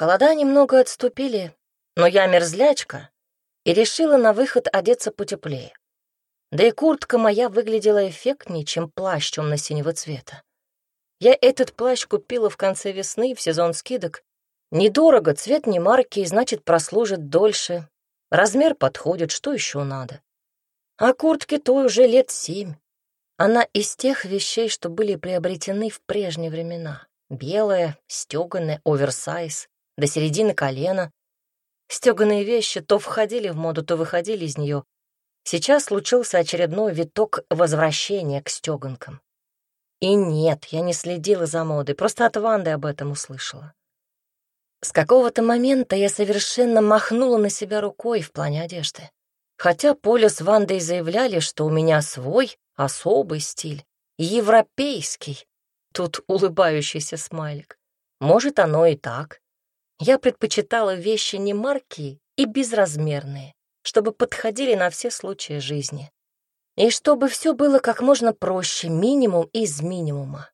Холода немного отступили, но я мерзлячка и решила на выход одеться потеплее. Да и куртка моя выглядела эффектнее, чем плащ темно-синего цвета. Я этот плащ купила в конце весны в сезон скидок. Недорого, цвет не марки, значит, прослужит дольше. Размер подходит, что еще надо? А куртке той уже лет семь. Она из тех вещей, что были приобретены в прежние времена. Белая, стеганая, оверсайз, до середины колена. Стеганые вещи то входили в моду, то выходили из нее, Сейчас случился очередной виток возвращения к стёганкам. И нет, я не следила за модой, просто от Ванды об этом услышала. С какого-то момента я совершенно махнула на себя рукой в плане одежды. Хотя Поля с Вандой заявляли, что у меня свой, особый стиль, европейский. Тут улыбающийся смайлик. Может, оно и так. Я предпочитала вещи не марки и безразмерные чтобы подходили на все случаи жизни. И чтобы все было как можно проще, минимум из минимума.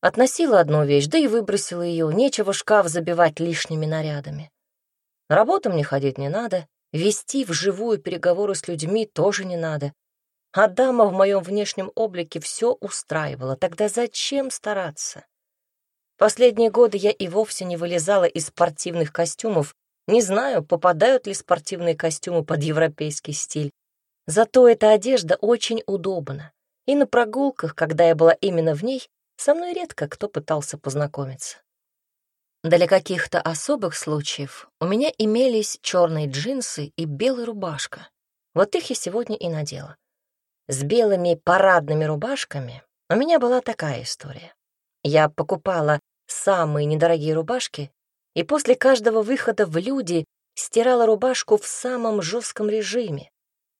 Относила одну вещь, да и выбросила ее, нечего шкаф забивать лишними нарядами. На работу мне ходить не надо, вести вживую переговоры с людьми тоже не надо. А дама в моем внешнем облике все устраивала, тогда зачем стараться? Последние годы я и вовсе не вылезала из спортивных костюмов, не знаю, попадают ли спортивные костюмы под европейский стиль. Зато эта одежда очень удобна. И на прогулках, когда я была именно в ней, со мной редко кто пытался познакомиться. Для каких-то особых случаев у меня имелись черные джинсы и белая рубашка. Вот их я сегодня и надела. С белыми парадными рубашками у меня была такая история. Я покупала самые недорогие рубашки и после каждого выхода в люди стирала рубашку в самом жестком режиме.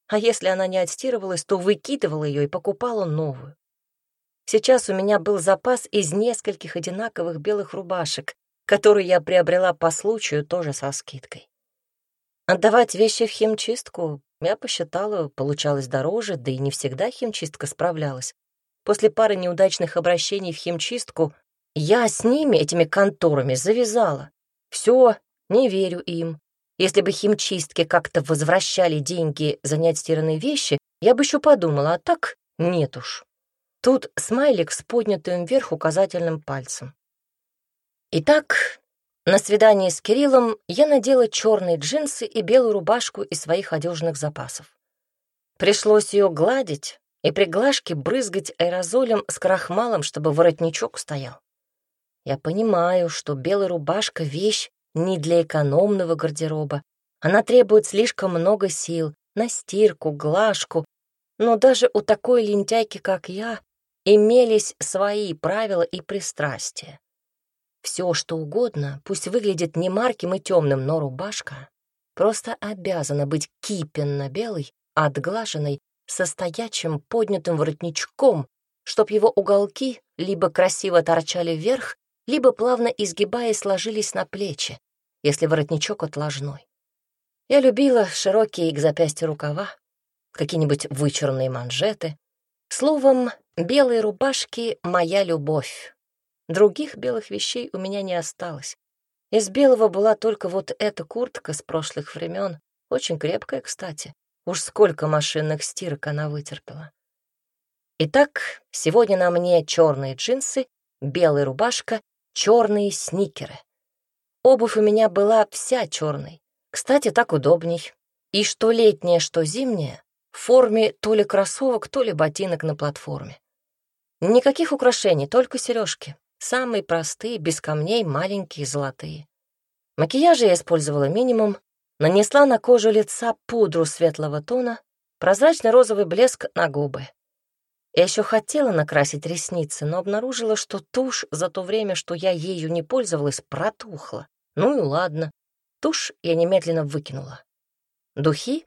А если она не отстирывалась, то выкидывала ее и покупала новую. Сейчас у меня был запас из нескольких одинаковых белых рубашек, которые я приобрела по случаю тоже со скидкой. Отдавать вещи в химчистку я посчитала, получалось дороже, да и не всегда химчистка справлялась. После пары неудачных обращений в химчистку я с ними, этими конторами, завязала. Все, не верю им. Если бы химчистки как-то возвращали деньги за неотстиранные вещи, я бы еще подумала, а так нет уж. Тут смайлик с поднятым вверх указательным пальцем. Итак, на свидании с Кириллом я надела черные джинсы и белую рубашку из своих одежных запасов. Пришлось ее гладить и при глажке брызгать аэрозолем с крахмалом, чтобы воротничок стоял. Я понимаю, что белая рубашка — вещь не для экономного гардероба. Она требует слишком много сил на стирку, глажку. Но даже у такой лентяйки, как я, имелись свои правила и пристрастия. Все, что угодно, пусть выглядит не марким и темным, но рубашка просто обязана быть кипенно-белой, отглаженной, со стоячим поднятым воротничком, чтоб его уголки либо красиво торчали вверх, либо плавно изгибаясь сложились на плечи, если воротничок отложной. Я любила широкие к запястью рукава, какие-нибудь вычурные манжеты. Словом, белые рубашки — моя любовь. Других белых вещей у меня не осталось. Из белого была только вот эта куртка с прошлых времен, очень крепкая, кстати. Уж сколько машинных стирок она вытерпела. Итак, сегодня на мне черные джинсы, белая рубашка черные сникеры. Обувь у меня была вся черной. Кстати, так удобней. И что летняя, что зимняя, в форме то ли кроссовок, то ли ботинок на платформе. Никаких украшений, только сережки. Самые простые, без камней, маленькие, золотые. Макияжа я использовала минимум, нанесла на кожу лица пудру светлого тона, прозрачный розовый блеск на губы. Я еще хотела накрасить ресницы, но обнаружила, что тушь за то время, что я ею не пользовалась, протухла. Ну и ладно. Тушь я немедленно выкинула. Духи?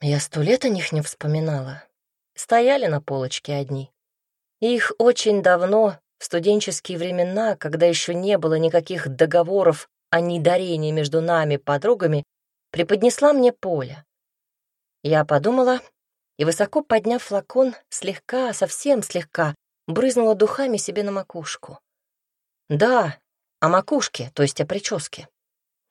Я сто лет о них не вспоминала. Стояли на полочке одни. Их очень давно, в студенческие времена, когда еще не было никаких договоров о недарении между нами подругами, преподнесла мне Поля. Я подумала, и, высоко подняв флакон, слегка, совсем слегка, брызнула духами себе на макушку. Да, о макушке, то есть о прическе.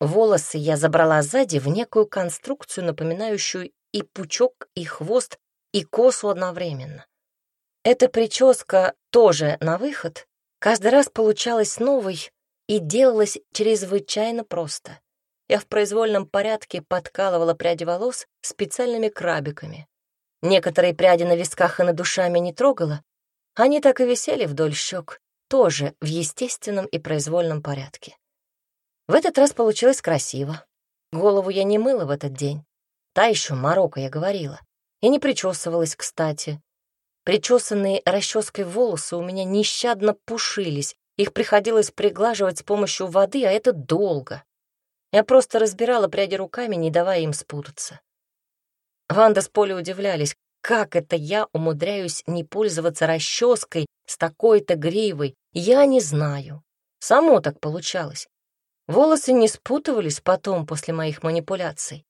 Волосы я забрала сзади в некую конструкцию, напоминающую и пучок, и хвост, и косу одновременно. Эта прическа тоже на выход каждый раз получалась новой и делалась чрезвычайно просто. Я в произвольном порядке подкалывала пряди волос специальными крабиками. Некоторые пряди на висках и над душами не трогала, они так и висели вдоль щек, тоже в естественном и произвольном порядке. В этот раз получилось красиво. Голову я не мыла в этот день. Та еще Марокко, я говорила. И не причесывалась, кстати. Причесанные расческой волосы у меня нещадно пушились. Их приходилось приглаживать с помощью воды, а это долго. Я просто разбирала пряди руками, не давая им спутаться. Ванда с Полей удивлялись, как это я умудряюсь не пользоваться расческой с такой-то гривой, я не знаю. Само так получалось. Волосы не спутывались потом после моих манипуляций.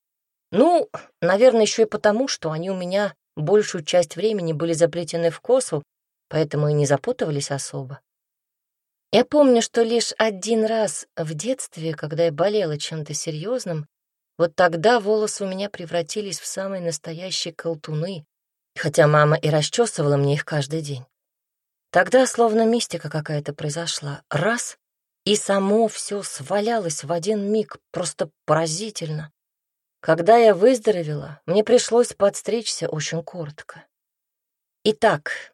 Ну, наверное, еще и потому, что они у меня большую часть времени были заплетены в косу, поэтому и не запутывались особо. Я помню, что лишь один раз в детстве, когда я болела чем-то серьезным, вот тогда волосы у меня превратились в самые настоящие колтуны, хотя мама и расчесывала мне их каждый день. Тогда словно мистика какая-то произошла. Раз — и само все свалялось в один миг, просто поразительно. Когда я выздоровела, мне пришлось подстричься очень коротко. Итак,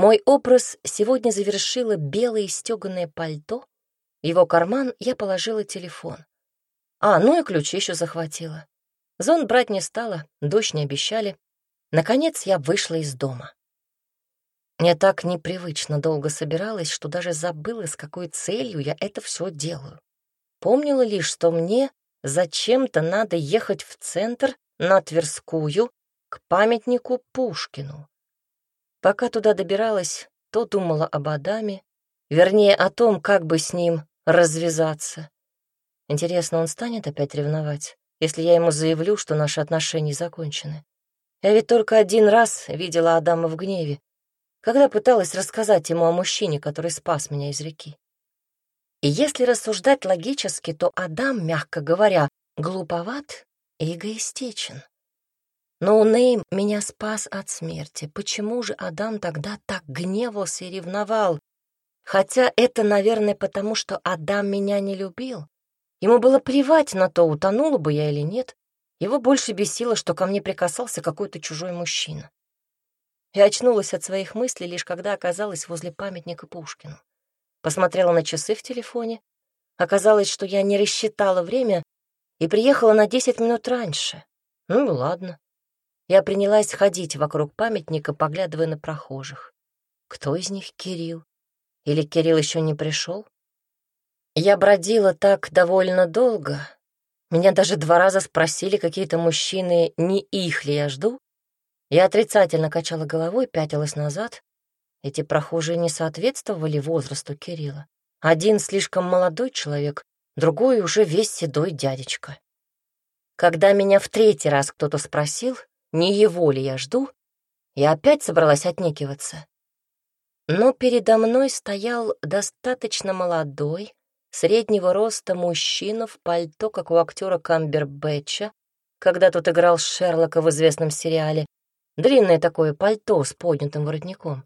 мой образ сегодня завершило белое стеганое пальто, в его карман я положила телефон. А, ну и ключи еще захватила. Зон брать не стала, дождь не обещали, Наконец я вышла из дома. Я так непривычно долго собиралась, что даже забыла, с какой целью я это все делаю. Помнила лишь, что мне зачем-то надо ехать в центр на Тверскую к памятнику Пушкину. Пока туда добиралась, то думала об Адаме, вернее, о том, как бы с ним развязаться. Интересно, он станет опять ревновать, если я ему заявлю, что наши отношения закончены? Я ведь только один раз видела Адама в гневе, когда пыталась рассказать ему о мужчине, который спас меня из реки. И если рассуждать логически, то Адам, мягко говоря, глуповат и эгоистичен. Но Нейм меня спас от смерти. Почему же Адам тогда так гневался и ревновал? Хотя это, наверное, потому что Адам меня не любил. Ему было плевать на то, утонула бы я или нет. Его больше бесило, что ко мне прикасался какой-то чужой мужчина. Я очнулась от своих мыслей, лишь когда оказалась возле памятника Пушкину. Посмотрела на часы в телефоне. Оказалось, что я не рассчитала время и приехала на 10 минут раньше. Ну, ладно. Я принялась ходить вокруг памятника, поглядывая на прохожих. Кто из них Кирилл? Или Кирилл еще не пришел? Я бродила так довольно долго, меня даже два раза спросили какие-то мужчины, не их ли я жду. Я отрицательно качала головой, пятилась назад. Эти прохожие не соответствовали возрасту Кирилла. Один слишком молодой человек, другой уже весь седой дядечка. Когда меня в третий раз кто-то спросил, не его ли я жду, я опять собралась отнекиваться. Но передо мной стоял достаточно молодой, среднего роста мужчина в пальто, как у актера Камбербэтча, когда тот играл Шерлока в известном сериале. Длинное такое пальто с поднятым воротником.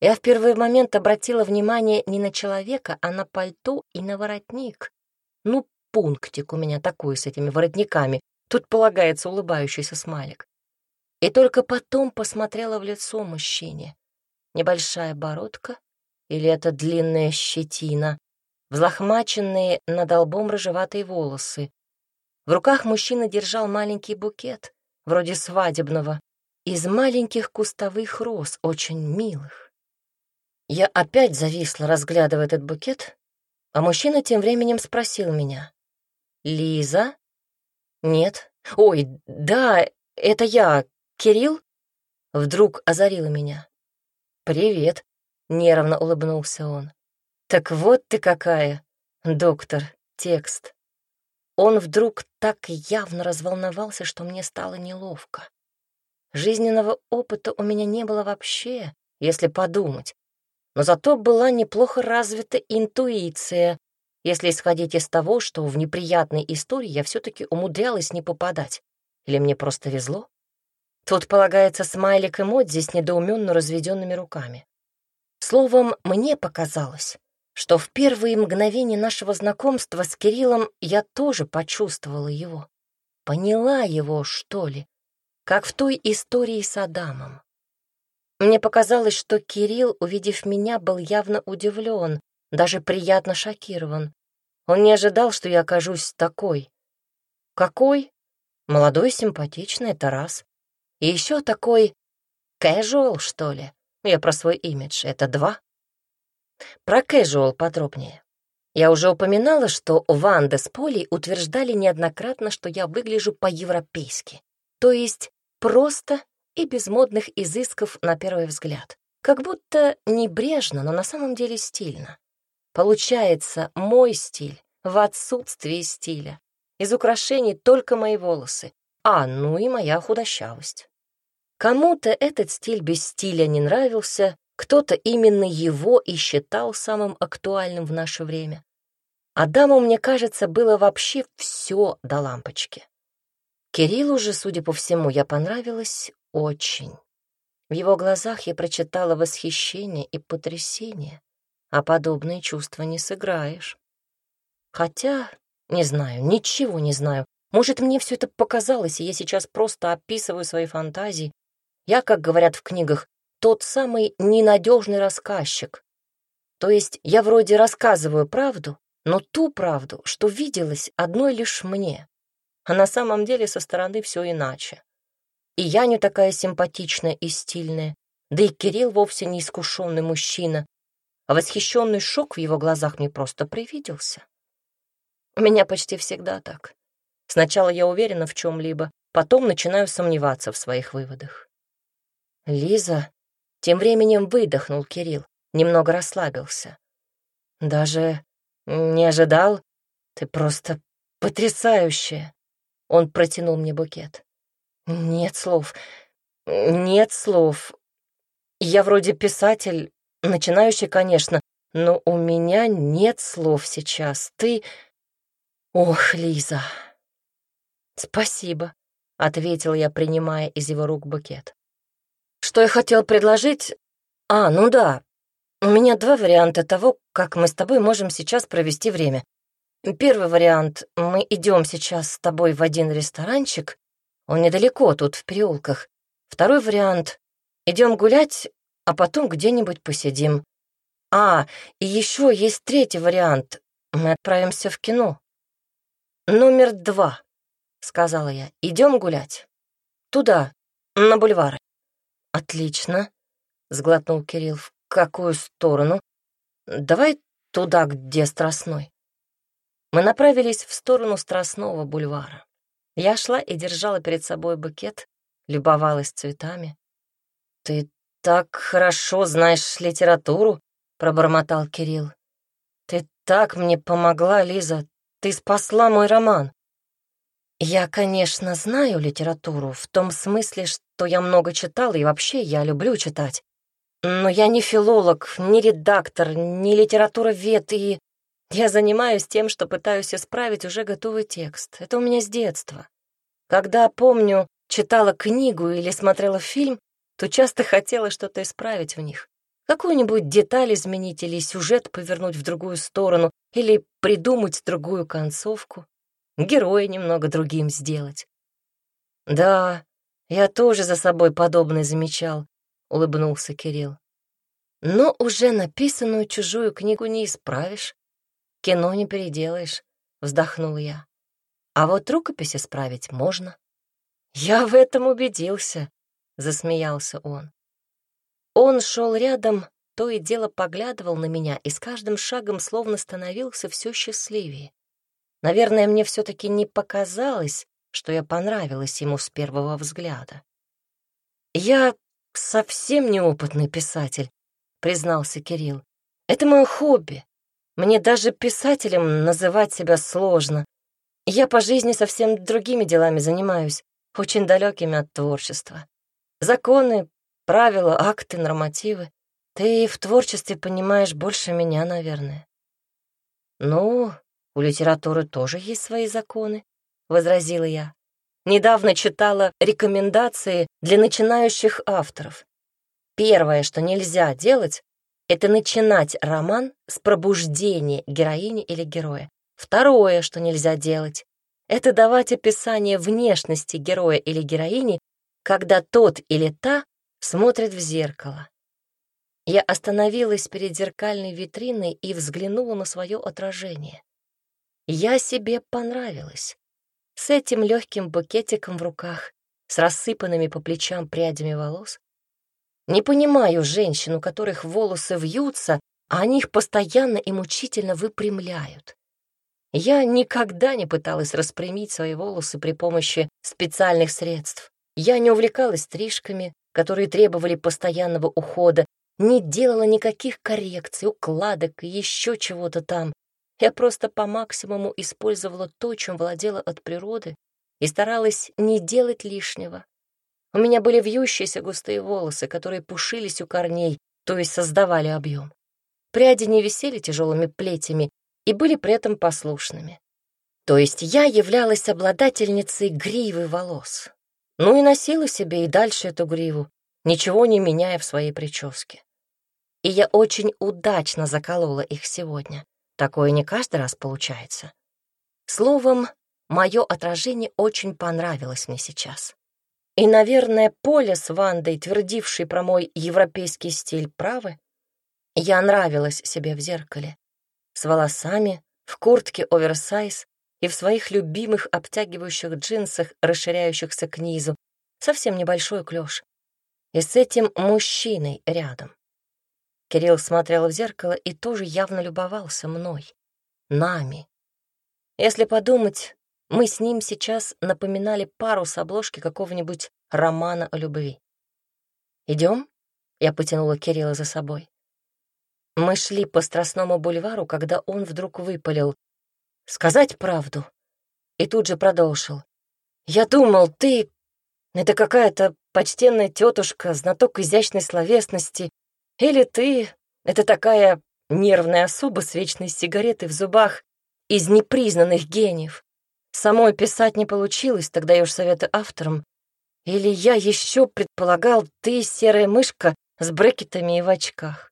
Я в первый момент обратила внимание не на человека, а на пальто и на воротник. Ну, пунктик у меня такой с этими воротниками. Тут полагается улыбающийся смайлик. И только потом посмотрела в лицо мужчине. Небольшая бородка или это длинная щетина, взлохмаченные над лбом рыжеватые волосы. В руках мужчина держал маленький букет, вроде свадебного, из маленьких кустовых роз, очень милых. Я опять зависла, разглядывая этот букет, а мужчина тем временем спросил меня. «Лиза?» «Нет». «Ой, да, это я, Кирилл?» Вдруг озарило меня. «Привет», — нервно улыбнулся он. Так вот ты какая, доктор, текст. Он вдруг так явно разволновался, что мне стало неловко. Жизненного опыта у меня не было вообще, если подумать. Но зато была неплохо развита интуиция, если исходить из того, что в неприятной истории я все-таки умудрялась не попадать. Или мне просто везло? Тут полагается смайлик и Модзи с недоуменно разведенными руками. Словом, мне показалось, что в первые мгновения нашего знакомства с Кириллом я тоже почувствовала его. Поняла его, что ли, как в той истории с Адамом. Мне показалось, что Кирилл, увидев меня, был явно удивлен, даже приятно шокирован. Он не ожидал, что я окажусь такой. Какой? Молодой, симпатичный, это раз. И еще такой casual, что ли? Я про свой имидж. Это два. Про casual подробнее. Я уже упоминала, что Ванда с Полей утверждали неоднократно, что я выгляжу по-европейски. То есть просто и без модных изысков на первый взгляд. Как будто небрежно, но на самом деле стильно. Получается, мой стиль в отсутствии стиля. Из украшений только мои волосы. А, ну и моя худощавость. Кому-то этот стиль без стиля не нравился, кто-то именно его и считал самым актуальным в наше время. Адаму, мне кажется, было вообще все до лампочки. Кириллу же, судя по всему, я понравилась очень. В его глазах я прочитала восхищение и потрясение а подобные чувства не сыграешь. Хотя, не знаю, ничего не знаю. Может, мне все это показалось, и я сейчас просто описываю свои фантазии. Я, как говорят в книгах, тот самый ненадежный рассказчик. То есть я вроде рассказываю правду, но ту правду, что виделась одной лишь мне. А на самом деле со стороны все иначе. И я не такая симпатичная и стильная, да и Кирилл вовсе не искушенный мужчина, а восхищенный шок в его глазах мне просто привиделся. У меня почти всегда так. Сначала я уверена в чем-либо, потом начинаю сомневаться в своих выводах. Лиза, тем временем выдохнул Кирилл, немного расслабился. Даже не ожидал, ты просто потрясающая. Он протянул мне букет. Нет слов, нет слов. Я вроде писатель, Начинающий, конечно, но у меня нет слов сейчас. Ты... Ох, Лиза. Спасибо, — ответил я, принимая из его рук букет. Что я хотел предложить? А, ну да. У меня два варианта того, как мы с тобой можем сейчас провести время. Первый вариант — мы идем сейчас с тобой в один ресторанчик, он недалеко, тут в переулках. Второй вариант — идем гулять а потом где-нибудь посидим. А, и еще есть третий вариант. Мы отправимся в кино. Номер два, сказала я. Идем гулять. Туда, на бульвары. Отлично, сглотнул Кирилл. В какую сторону? Давай туда, где Страстной. Мы направились в сторону Страстного бульвара. Я шла и держала перед собой букет, любовалась цветами. «Ты так хорошо знаешь литературу», — пробормотал Кирилл. «Ты так мне помогла, Лиза. Ты спасла мой роман». «Я, конечно, знаю литературу, в том смысле, что я много читала, и вообще я люблю читать. Но я не филолог, не редактор, не литературовед, и я занимаюсь тем, что пытаюсь исправить уже готовый текст. Это у меня с детства. Когда, помню, читала книгу или смотрела фильм, то часто хотела что-то исправить в них. Какую-нибудь деталь изменить или сюжет повернуть в другую сторону, или придумать другую концовку, героя немного другим сделать. «Да, я тоже за собой подобное замечал», — улыбнулся Кирилл. «Но уже написанную чужую книгу не исправишь, кино не переделаешь», — вздохнул я. «А вот рукопись исправить можно». «Я в этом убедился», засмеялся он. Он шел рядом, то и дело поглядывал на меня и с каждым шагом словно становился все счастливее. Наверное, мне все-таки не показалось, что я понравилась ему с первого взгляда. «Я совсем неопытный писатель», — признался Кирилл. «Это мое хобби. Мне даже писателем называть себя сложно. Я по жизни совсем другими делами занимаюсь, очень далекими от творчества. Законы, правила, акты, нормативы. Ты в творчестве понимаешь больше меня, наверное. «Ну, у литературы тоже есть свои законы», — возразила я. Недавно читала рекомендации для начинающих авторов. Первое, что нельзя делать, это начинать роман с пробуждения героини или героя. Второе, что нельзя делать, это давать описание внешности героя или героини, когда тот или та смотрит в зеркало. Я остановилась перед зеркальной витриной и взглянула на свое отражение. Я себе понравилась. С этим легким букетиком в руках, с рассыпанными по плечам прядями волос. Не понимаю женщин, у которых волосы вьются, а они их постоянно и мучительно выпрямляют. Я никогда не пыталась распрямить свои волосы при помощи специальных средств. Я не увлекалась стрижками, которые требовали постоянного ухода, не делала никаких коррекций, укладок и еще чего-то там. Я просто по максимуму использовала то, чем владела от природы, и старалась не делать лишнего. У меня были вьющиеся густые волосы, которые пушились у корней, то есть создавали объем. Пряди не висели тяжелыми плетями и были при этом послушными. То есть я являлась обладательницей гривы волос. Ну и носила себе и дальше эту гриву, ничего не меняя в своей прическе и я очень удачно заколола их сегодня. Такое не каждый раз получается. Словом, мое отражение очень понравилось мне сейчас. И, наверное, Поля с Вандой, твердившей про мой европейский стиль, правы. Я нравилась себе в зеркале. С волосами, в куртке оверсайз и в своих любимых обтягивающих джинсах, расширяющихся к низу, совсем небольшой клёш. И с этим мужчиной рядом. Кирилл смотрел в зеркало и тоже явно любовался мной, нами. Если подумать, мы с ним сейчас напоминали пару с обложки какого-нибудь романа о любви. Идем? Я потянула Кирилла за собой. Мы шли по Страстному бульвару, когда он вдруг выпалил. «Сказать правду?» И тут же продолжил. «Я думал, ты... Это какая-то почтенная тетушка, знаток изящной словесности, или ты — это такая нервная особа с вечной сигаретой в зубах из непризнанных гениев. Самой писать не получилось, тогда даешь советы авторам. Или я еще предполагал, ты серая мышка с брекетами и в очках.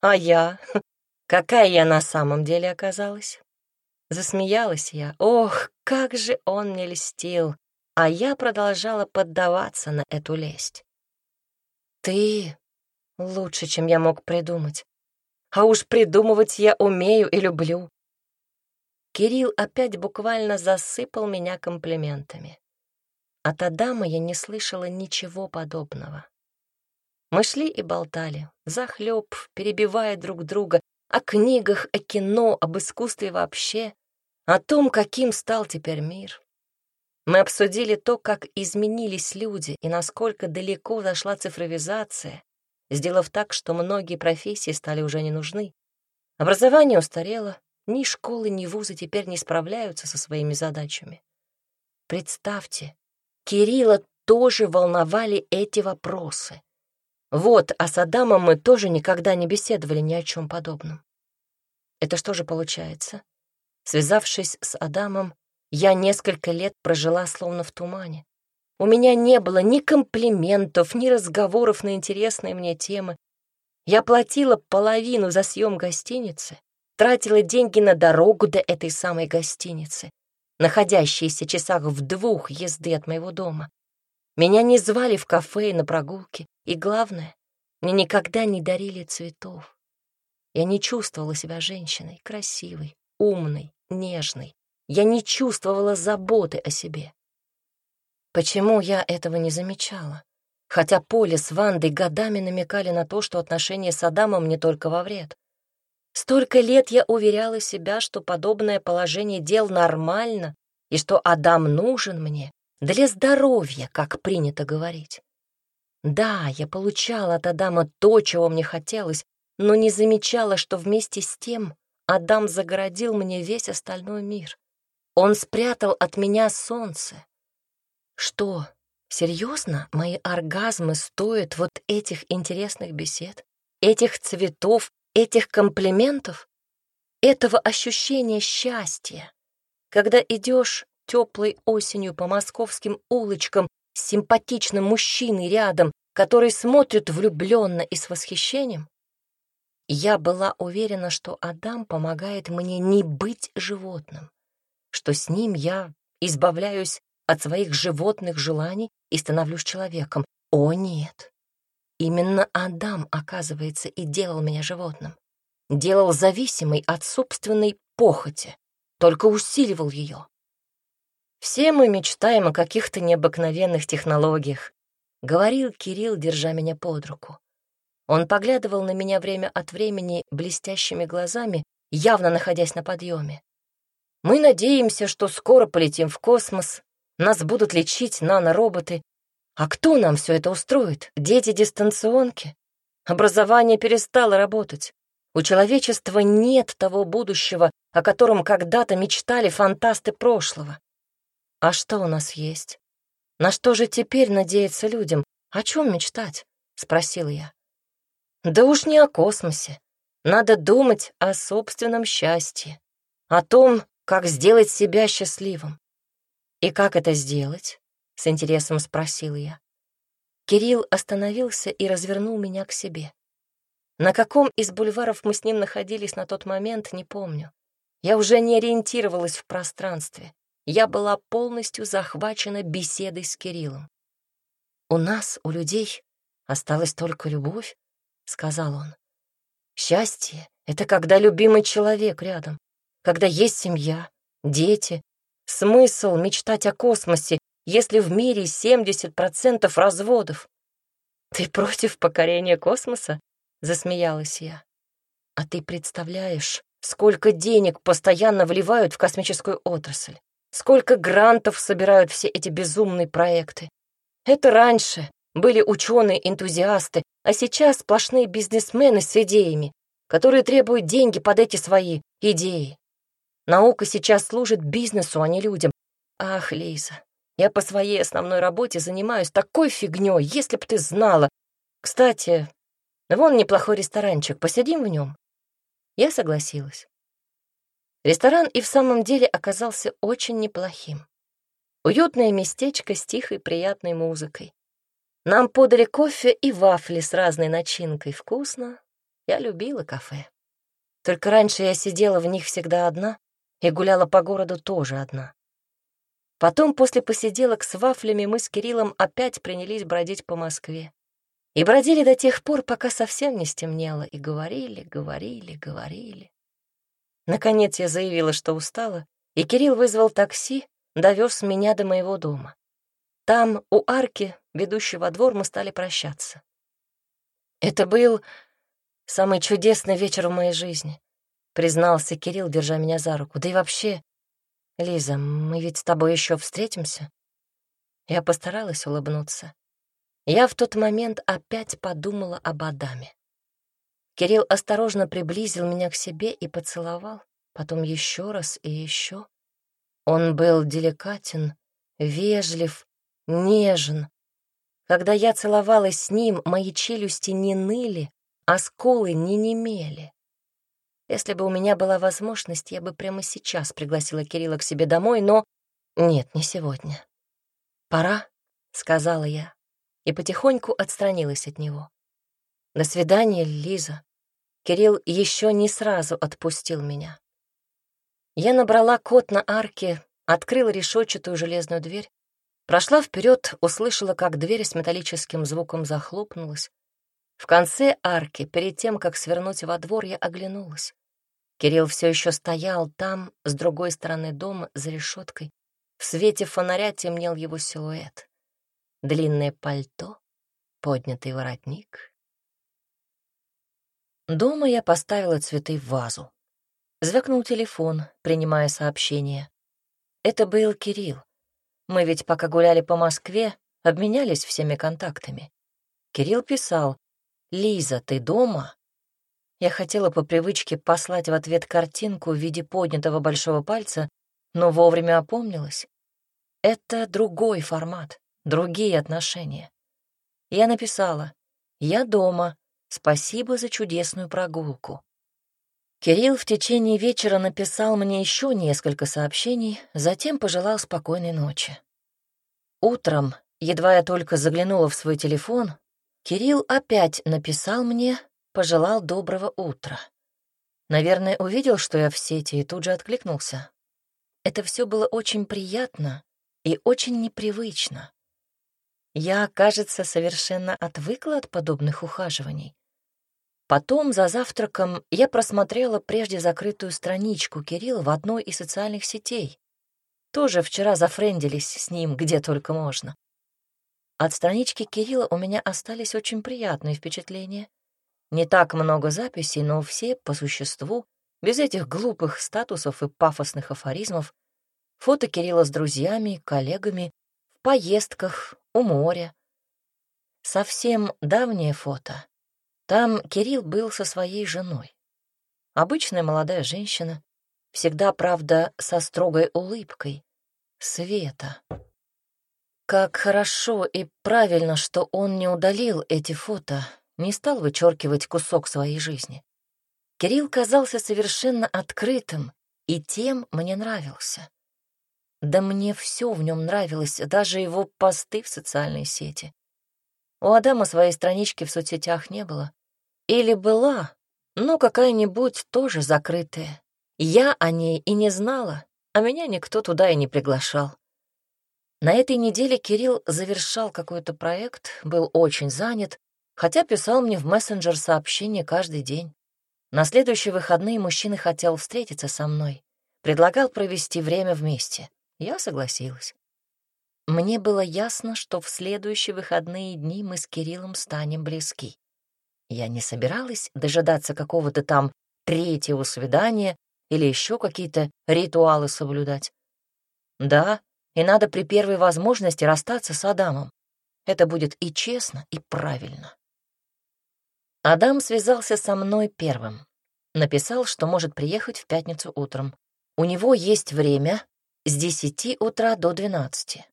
А я? Какая я на самом деле оказалась? Засмеялась я. Ох, как же он мне льстил. А я продолжала поддаваться на эту лесть. Ты Лучше, чем я мог придумать. А уж придумывать я умею и люблю. Кирилл опять буквально засыпал меня комплиментами. От Адама я не слышала ничего подобного. Мы шли и болтали, захлеб, перебивая друг друга, о книгах, о кино, об искусстве вообще, о том, каким стал теперь мир. Мы обсудили то, как изменились люди и насколько далеко зашла цифровизация, сделав так, что многие профессии стали уже не нужны. Образование устарело, ни школы, ни вузы теперь не справляются со своими задачами. Представьте, Кирилла тоже волновали эти вопросы. Вот, а с Адамом мы тоже никогда не беседовали ни о чем подобном. Это что же получается? Связавшись с Адамом, я несколько лет прожила словно в тумане. У меня не было ни комплиментов, ни разговоров на интересные мне темы. Я платила половину за съем гостиницы, тратила деньги на дорогу до этой самой гостиницы, находящейся часах в двух езды от моего дома. Меня не звали в кафе и на прогулки, и главное, мне никогда не дарили цветов. Я не чувствовала себя женщиной, красивой, умной, нежной. Я не чувствовала заботы о себе. Почему я этого не замечала? Хотя Поле с Вандой годами намекали на то, что отношения с Адамом не только во вред. Столько лет я уверяла себя, что подобное положение дел нормально и что Адам нужен мне для здоровья, как принято говорить. Да, я получала от Адама то, чего мне хотелось, но не замечала, что вместе с тем Адам загородил мне весь остальной мир. Он спрятал от меня солнце, что, серьезно, мои оргазмы стоят вот этих интересных бесед, этих цветов, этих комплиментов? этого ощущения счастья, когда идешь теплой осенью по московским улочкам с симпатичным мужчиной рядом, который смотрит влюбленно и с восхищением, я была уверена, что Адам помогает мне не быть животным, что с ним я избавляюсь от своих животных желаний и становлюсь человеком. О, нет! Именно Адам, оказывается, и делал меня животным. Делал зависимой от собственной похоти, только усиливал ее. Все мы мечтаем о каких-то необыкновенных технологиях, говорил Кирилл, держа меня под руку. Он поглядывал на меня время от времени блестящими глазами, явно находясь на подъеме. Мы надеемся, что скоро полетим в космос, нас будут лечить нанороботы. А кто нам все это устроит? Дети-дистанционки? Образование перестало работать. У человечества нет того будущего, о котором когда-то мечтали фантасты прошлого. А что у нас есть? На что же теперь надеяться людям? О чем мечтать? Спросил я. Да уж не о космосе. Надо думать о собственном счастье, о том, как сделать себя счастливым. И как это сделать? С интересом спросил я. Кирилл остановился и развернул меня к себе. На каком из бульваров мы с ним находились на тот момент, не помню. Я уже не ориентировалась в пространстве. Я была полностью захвачена беседой с Кириллом. У нас, у людей, осталась только любовь, — сказал он. «Счастье — это когда любимый человек рядом, когда есть семья, дети. Смысл мечтать о космосе, если в мире 70% разводов?» «Ты против покорения космоса?» — засмеялась я. «А ты представляешь, сколько денег постоянно вливают в космическую отрасль? Сколько грантов собирают все эти безумные проекты? Это раньше были ученые-энтузиасты, а сейчас сплошные бизнесмены с идеями, которые требуют деньги под эти свои идеи. Наука сейчас служит бизнесу, а не людям. Ах, Лиза, я по своей основной работе занимаюсь такой фигней, если б ты знала. Кстати, вон неплохой ресторанчик, посидим в нем. Я согласилась. Ресторан и в самом деле оказался очень неплохим. Уютное местечко с тихой приятной музыкой. Нам подали кофе и вафли с разной начинкой. Вкусно. Я любила кафе. Только раньше я сидела в них всегда одна и гуляла по городу тоже одна. Потом, после посиделок с вафлями, мы с Кириллом опять принялись бродить по Москве. И бродили до тех пор, пока совсем не стемнело, и говорили, говорили, говорили. Наконец я заявила, что устала, и Кирилл вызвал такси, довез меня до моего дома. Там, у арки, ведущей во двор, мы стали прощаться. Это был самый чудесный вечер в моей жизни, признался Кирилл, держа меня за руку. Да и вообще, Лиза, мы ведь с тобой еще встретимся. Я постаралась улыбнуться. Я в тот момент опять подумала об Адаме. Кирилл осторожно приблизил меня к себе и поцеловал, потом еще раз и еще. Он был деликатен, вежлив, нежен. Когда я целовалась с ним, мои челюсти не ныли, а скулы не немели. Если бы у меня была возможность, я бы прямо сейчас пригласила Кирилла к себе домой, но нет, не сегодня. «Пора», — сказала я, и потихоньку отстранилась от него. «До свидания, Лиза». Кирилл еще не сразу отпустил меня. Я набрала код на арке, открыла решетчатую железную дверь, Прошла вперед, услышала, как дверь с металлическим звуком захлопнулась. В конце арки, перед тем, как свернуть во двор, я оглянулась. Кирилл все еще стоял там, с другой стороны дома, за решеткой. В свете фонаря темнел его силуэт. Длинное пальто, поднятый воротник. Дома я поставила цветы в вазу. Звякнул телефон, принимая сообщение. Это был Кирилл. Мы ведь пока гуляли по Москве, обменялись всеми контактами. Кирилл писал, «Лиза, ты дома?» Я хотела по привычке послать в ответ картинку в виде поднятого большого пальца, но вовремя опомнилась. Это другой формат, другие отношения. Я написала, «Я дома, спасибо за чудесную прогулку». Кирилл в течение вечера написал мне еще несколько сообщений, затем пожелал спокойной ночи. Утром, едва я только заглянула в свой телефон, Кирилл опять написал мне, пожелал доброго утра. Наверное, увидел, что я в сети, и тут же откликнулся. Это все было очень приятно и очень непривычно. Я, кажется, совершенно отвыкла от подобных ухаживаний. Потом, за завтраком, я просмотрела прежде закрытую страничку Кирилла в одной из социальных сетей. Тоже вчера зафрендились с ним где только можно. От странички Кирилла у меня остались очень приятные впечатления. Не так много записей, но все по существу, без этих глупых статусов и пафосных афоризмов. Фото Кирилла с друзьями, коллегами, в поездках, у моря. Совсем давнее фото. Там Кирилл был со своей женой. Обычная молодая женщина, всегда, правда, со строгой улыбкой. Света. Как хорошо и правильно, что он не удалил эти фото, не стал вычеркивать кусок своей жизни. Кирилл казался совершенно открытым, и тем мне нравился. Да мне все в нем нравилось, даже его посты в социальной сети. У Адама своей странички в соцсетях не было. Или была, но какая-нибудь тоже закрытая. Я о ней и не знала, а меня никто туда и не приглашал. На этой неделе Кирилл завершал какой-то проект, был очень занят, хотя писал мне в мессенджер сообщения каждый день. На следующие выходные мужчина хотел встретиться со мной, предлагал провести время вместе. Я согласилась. Мне было ясно, что в следующие выходные дни мы с Кириллом станем близки. Я не собиралась дожидаться какого-то там третьего свидания или еще какие-то ритуалы соблюдать. Да, и надо при первой возможности расстаться с Адамом. Это будет и честно, и правильно. Адам связался со мной первым. Написал, что может приехать в пятницу утром. У него есть время с 10 утра до 12.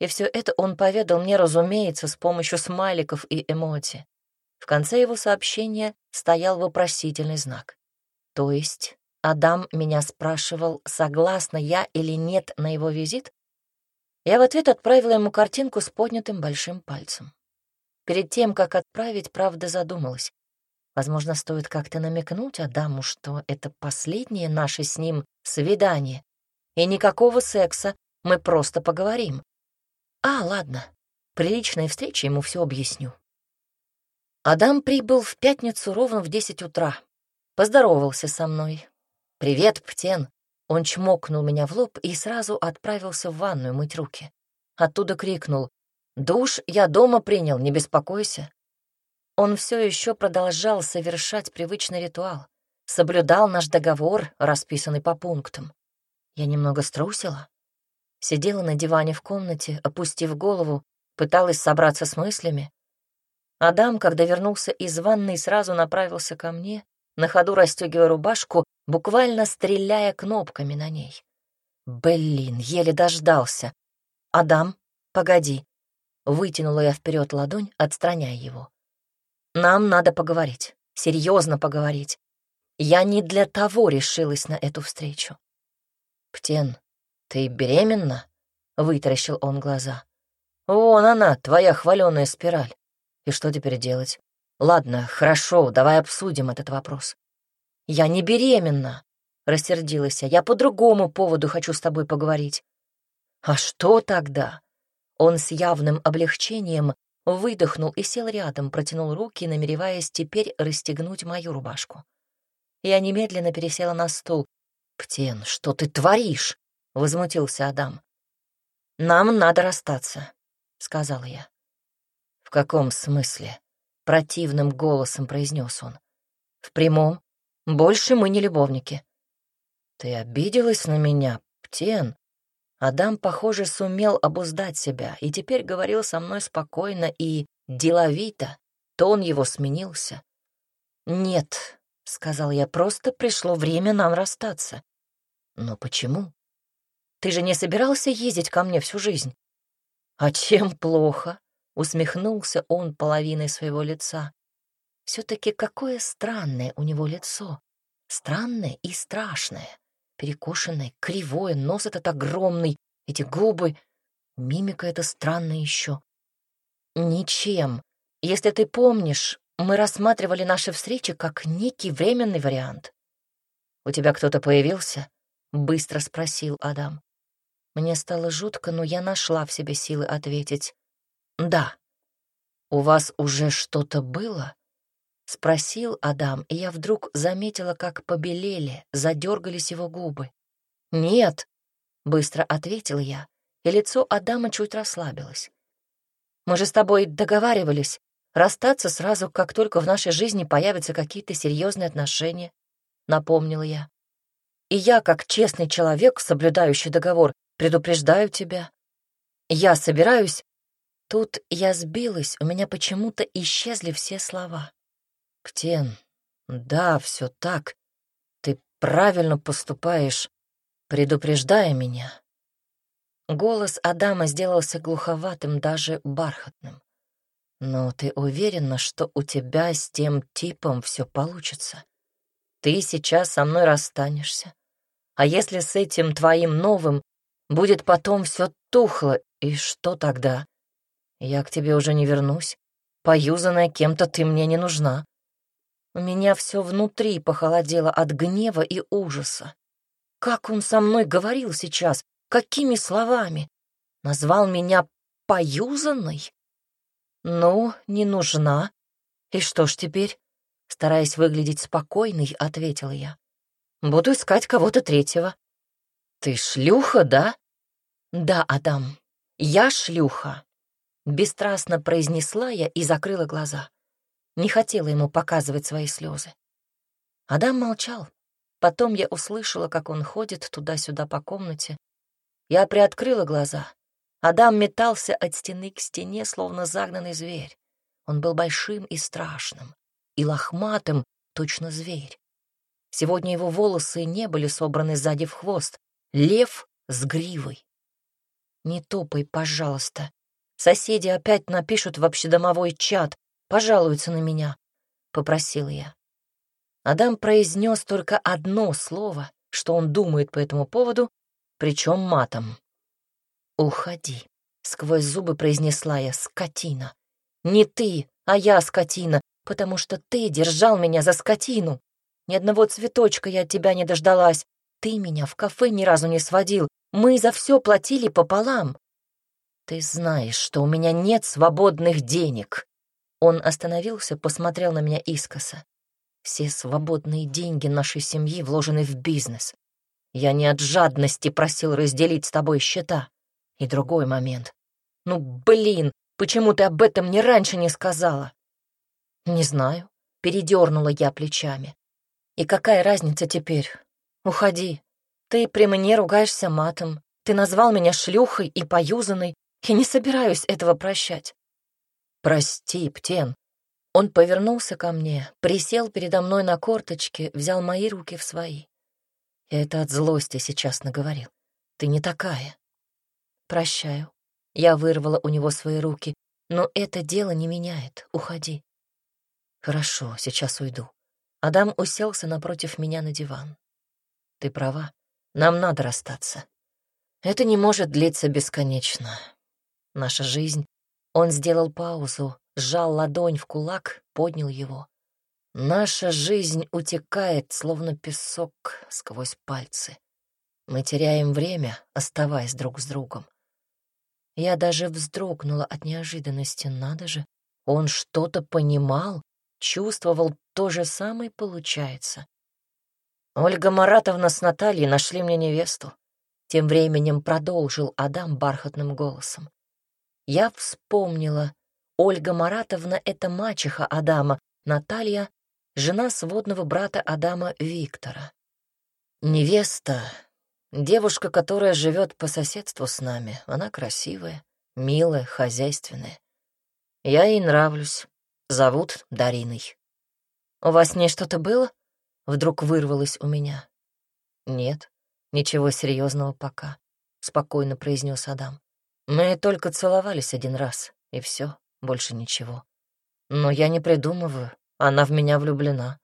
И все это он поведал мне, разумеется, с помощью смайликов и эмодзи. В конце его сообщения стоял вопросительный знак. То есть Адам меня спрашивал, согласна я или нет на его визит? Я в ответ отправила ему картинку с поднятым большим пальцем. Перед тем, как отправить, правда задумалась. Возможно, стоит как-то намекнуть Адаму, что это последнее наше с ним свидание, и никакого секса, мы просто поговорим. А, ладно, при личной встрече ему все объясню. Адам прибыл в пятницу ровно в десять утра. Поздоровался со мной. «Привет, Птен!» Он чмокнул меня в лоб и сразу отправился в ванную мыть руки. Оттуда крикнул «Душ я дома принял, не беспокойся». Он все еще продолжал совершать привычный ритуал, соблюдал наш договор, расписанный по пунктам. Я немного струсила, сидела на диване в комнате, опустив голову, пыталась собраться с мыслями. Адам, когда вернулся из ванной, сразу направился ко мне, на ходу расстегивая рубашку, буквально стреляя кнопками на ней. Блин, еле дождался. «Адам, погоди!» Вытянула я вперед ладонь, отстраняя его. Нам надо поговорить, серьезно поговорить. Я не для того решилась на эту встречу. «Птен, ты беременна?» — вытаращил он глаза. «Вон она, твоя хваленая спираль. И что теперь делать? Ладно, хорошо, давай обсудим этот вопрос». «Я не беременна», — рассердилась я. «Я по другому поводу хочу с тобой поговорить». «А что тогда?» Он с явным облегчением выдохнул и сел рядом, протянул руки, намереваясь теперь расстегнуть мою рубашку. Я немедленно пересела на стул. «Птен, что ты творишь?» — возмутился Адам. «Нам надо расстаться», — сказала я. «В каком смысле?» — противным голосом произнес он. «В прямом. Больше мы не любовники». «Ты обиделась на меня, Птен?» Адам, похоже, сумел обуздать себя и теперь говорил со мной спокойно и деловито. Тон его сменился. «Нет», — сказал я, — «просто пришло время нам расстаться». «Но почему? Ты же не собирался ездить ко мне всю жизнь?» «А чем плохо?» — усмехнулся он половиной своего лица. Все-таки какое странное у него лицо. Странное и страшное. Перекошенное, кривое, нос этот огромный, эти губы, мимика эта странная еще. Ничем. Если ты помнишь, мы рассматривали наши встречи как некий временный вариант. «У тебя кто-то появился?» — быстро спросил Адам. Мне стало жутко, но я нашла в себе силы ответить. «Да». «У вас уже что-то было?» — спросил Адам, и я вдруг заметила, как побелели, задергались его губы. «Нет», — быстро ответил я, и лицо Адама чуть расслабилось. «Мы же с тобой договаривались расстаться сразу, как только в нашей жизни появятся какие-то серьезные отношения», — напомнила я. «И я, как честный человек, соблюдающий договор, предупреждаю тебя. Я собираюсь Тут я сбилась, у меня почему-то исчезли все слова. «Ктен, да, все так. Ты правильно поступаешь, предупреждая меня». Голос Адама сделался глуховатым, даже бархатным. «Но ты уверена, что у тебя с тем типом все получится? Ты сейчас со мной расстанешься. А если с этим твоим новым будет потом все тухло, и что тогда?» Я к тебе уже не вернусь. Поюзанная кем-то ты мне не нужна. У меня все внутри похолодело от гнева и ужаса. Как он со мной говорил сейчас? Какими словами? Назвал меня поюзанной? Ну, не нужна. И что ж теперь? Стараясь выглядеть спокойной, ответила я. Буду искать кого-то третьего. Ты шлюха, да? Да, Адам, я шлюха. Бесстрастно произнесла я и закрыла глаза. Не хотела ему показывать свои слезы. Адам молчал. Потом я услышала, как он ходит туда-сюда по комнате. Я приоткрыла глаза. Адам метался от стены к стене, словно загнанный зверь. Он был большим и страшным, и лохматым, точно зверь. Сегодня его волосы не были собраны сзади в хвост. Лев с гривой. «Не топай, пожалуйста», Соседи опять напишут в общедомовой чат, пожалуются на меня, — попросила я. Адам произнес только одно слово, что он думает по этому поводу, причем матом. «Уходи», — сквозь зубы произнесла я, скотина. «Не ты, а я скотина, потому что ты держал меня за скотину. Ни одного цветочка я от тебя не дождалась. Ты меня в кафе ни разу не сводил. Мы за все платили пополам. «Ты знаешь, что у меня нет свободных денег». Он остановился, посмотрел на меня искоса. «Все свободные деньги нашей семьи вложены в бизнес. Я не от жадности просил разделить с тобой счета. И другой момент. Ну, блин, почему ты об этом мне раньше не сказала?» «Не знаю», — передернула я плечами. «И какая разница теперь? Уходи. Ты при мне ругаешься матом. Ты назвал меня шлюхой и поюзанной, я не собираюсь этого прощать. Прости, Птен. Он повернулся ко мне, присел передо мной на корточки, взял мои руки в свои. Я это от злости сейчас наговорил. Ты не такая. Прощаю. Я вырвала у него свои руки. Но это дело не меняет. Уходи. Хорошо, сейчас уйду. Адам уселся напротив меня на диван. Ты права. Нам надо расстаться. Это не может длиться бесконечно наша жизнь. Он сделал паузу, сжал ладонь в кулак, поднял его. Наша жизнь утекает, словно песок, сквозь пальцы. Мы теряем время, оставаясь друг с другом. Я даже вздрогнула от неожиданности, надо же. Он что-то понимал, чувствовал то же самое, получается. Ольга Маратовна с Натальей нашли мне невесту. Тем временем продолжил Адам бархатным голосом. Я вспомнила. Ольга Маратовна — это мачеха Адама, Наталья — жена сводного брата Адама Виктора. Невеста — девушка, которая живет по соседству с нами. Она красивая, милая, хозяйственная. Я ей нравлюсь. Зовут Дариной. «У вас с ней что-то было?» Вдруг вырвалось у меня. «Нет, ничего серьезного пока», — спокойно произнес Адам. Мы только целовались один раз, и все, больше ничего. Но я не придумываю, она в меня влюблена.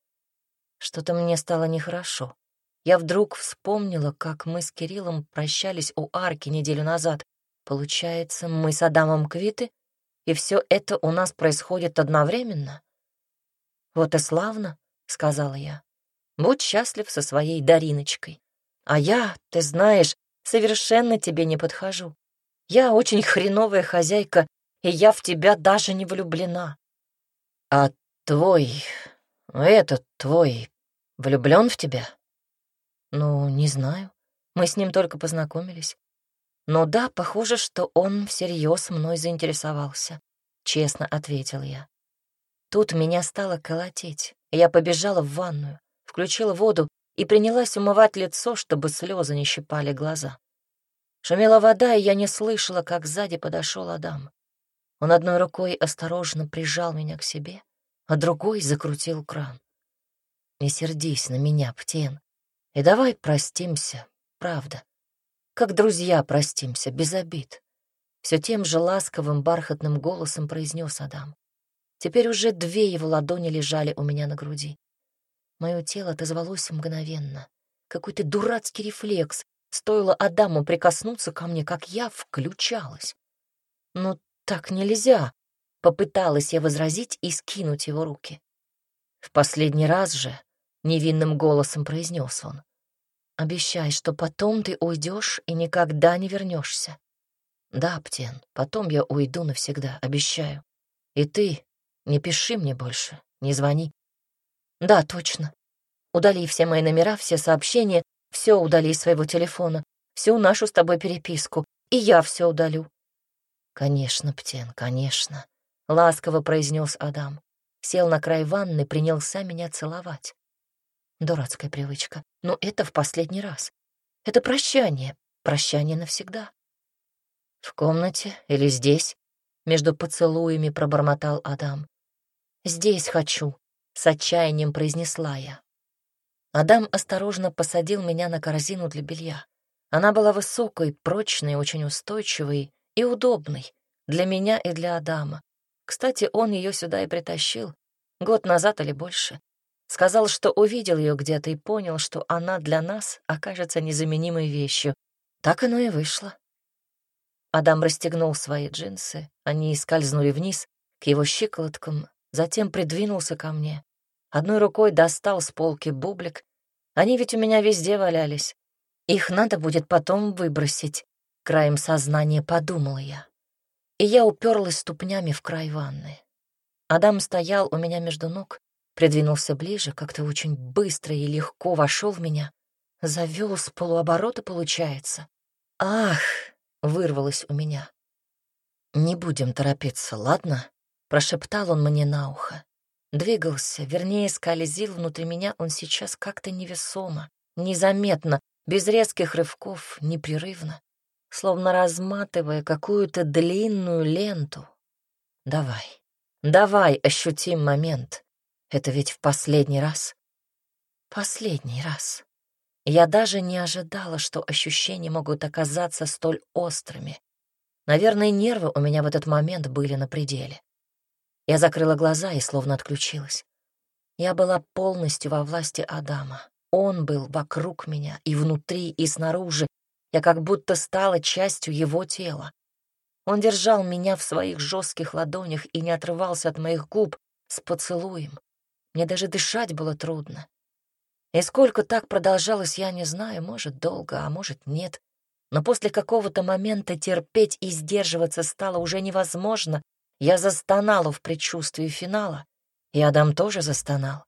Что-то мне стало нехорошо. Я вдруг вспомнила, как мы с Кириллом прощались у арки неделю назад. Получается, мы с Адамом квиты, и все это у нас происходит одновременно? Вот и славно, — сказала я. Будь счастлив со своей Дариночкой. А я, ты знаешь, совершенно тебе не подхожу. Я очень хреновая хозяйка, и я в тебя даже не влюблена. А твой, этот твой, влюблен в тебя? Ну, не знаю. Мы с ним только познакомились. Но да, похоже, что он всерьез мной заинтересовался. Честно ответил я. Тут меня стало колотеть. Я побежала в ванную, включила воду и принялась умывать лицо, чтобы слезы не щипали глаза. Шумела вода, и я не слышала, как сзади подошел Адам. Он одной рукой осторожно прижал меня к себе, а другой закрутил кран. «Не сердись на меня, Птен, и давай простимся, правда. Как друзья простимся, без обид». Все тем же ласковым бархатным голосом произнес Адам. Теперь уже две его ладони лежали у меня на груди. Мое тело отозвалось мгновенно. Какой-то дурацкий рефлекс. Стоило Адаму прикоснуться ко мне, как я включалась. Но так нельзя. Попыталась я возразить и скинуть его руки. В последний раз же невинным голосом произнес он. «Обещай, что потом ты уйдешь и никогда не вернешься. Да, Птен, потом я уйду навсегда, обещаю. И ты не пиши мне больше, не звони. Да, точно. Удали все мои номера, все сообщения, все удали из своего телефона, всю нашу с тобой переписку, и я все удалю. Конечно, Птен, конечно, ласково произнес Адам. Сел на край ванны, принялся меня целовать. Дурацкая привычка. Но это в последний раз. Это прощание. Прощание навсегда. В комнате или здесь? Между поцелуями пробормотал Адам. «Здесь хочу», — с отчаянием произнесла я. Адам осторожно посадил меня на корзину для белья. Она была высокой, прочной, очень устойчивой и удобной для меня и для Адама. Кстати, он ее сюда и притащил, год назад или больше. Сказал, что увидел ее где-то и понял, что она для нас окажется незаменимой вещью. Так оно и вышло. Адам расстегнул свои джинсы, они скользнули вниз, к его щиколоткам, затем придвинулся ко мне. Одной рукой достал с полки бублик. Они ведь у меня везде валялись. Их надо будет потом выбросить. Краем сознания подумала я. И я уперлась ступнями в край ванны. Адам стоял у меня между ног, придвинулся ближе, как-то очень быстро и легко вошел в меня. Завел с полуоборота, получается. «Ах!» — вырвалось у меня. «Не будем торопиться, ладно?» Прошептал он мне на ухо. Двигался, вернее, скользил внутри меня он сейчас как-то невесомо, незаметно, без резких рывков, непрерывно, словно разматывая какую-то длинную ленту. Давай, давай ощутим момент. Это ведь в последний раз. Последний раз. Я даже не ожидала, что ощущения могут оказаться столь острыми. Наверное, нервы у меня в этот момент были на пределе. Я закрыла глаза и словно отключилась. Я была полностью во власти Адама. Он был вокруг меня и внутри, и снаружи. Я как будто стала частью его тела. Он держал меня в своих жестких ладонях и не отрывался от моих губ с поцелуем. Мне даже дышать было трудно. И сколько так продолжалось, я не знаю, может, долго, а может, нет. Но после какого-то момента терпеть и сдерживаться стало уже невозможно, я застонала в предчувствии финала, и Адам тоже застонал.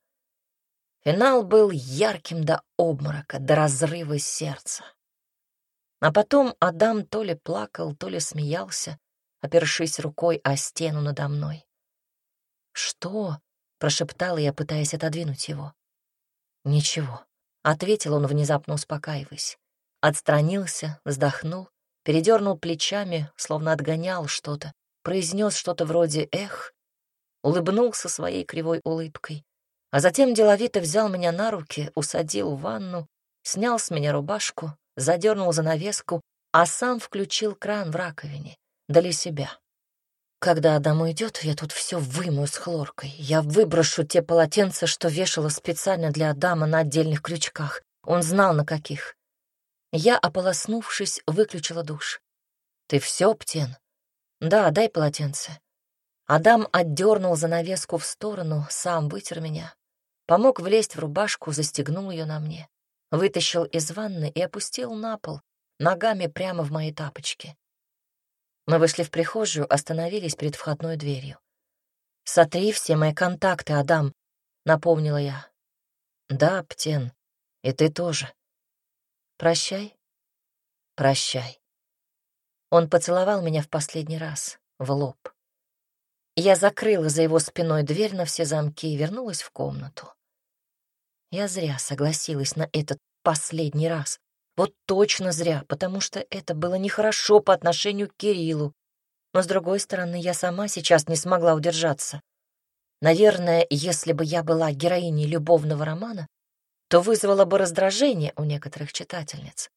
Финал был ярким до обморока, до разрыва сердца. А потом Адам то ли плакал, то ли смеялся, опершись рукой о стену надо мной. «Что?» — прошептала я, пытаясь отодвинуть его. «Ничего», — ответил он, внезапно успокаиваясь. Отстранился, вздохнул, передернул плечами, словно отгонял что-то, произнес что-то вроде «эх», улыбнулся своей кривой улыбкой, а затем деловито взял меня на руки, усадил в ванну, снял с меня рубашку, задернул занавеску, а сам включил кран в раковине для себя. Когда Адам уйдет, я тут все вымою с хлоркой. Я выброшу те полотенца, что вешала специально для Адама на отдельных крючках. Он знал, на каких. Я, ополоснувшись, выключила душ. «Ты все, Птен?» «Да, дай полотенце». Адам отдернул занавеску в сторону, сам вытер меня. Помог влезть в рубашку, застегнул ее на мне. Вытащил из ванны и опустил на пол, ногами прямо в мои тапочки. Мы вышли в прихожую, остановились перед входной дверью. «Сотри все мои контакты, Адам», — напомнила я. «Да, Птен, и ты тоже. Прощай, прощай». Он поцеловал меня в последний раз, в лоб. Я закрыла за его спиной дверь на все замки и вернулась в комнату. Я зря согласилась на этот последний раз. Вот точно зря, потому что это было нехорошо по отношению к Кириллу. Но, с другой стороны, я сама сейчас не смогла удержаться. Наверное, если бы я была героиней любовного романа, то вызвала бы раздражение у некоторых читательниц.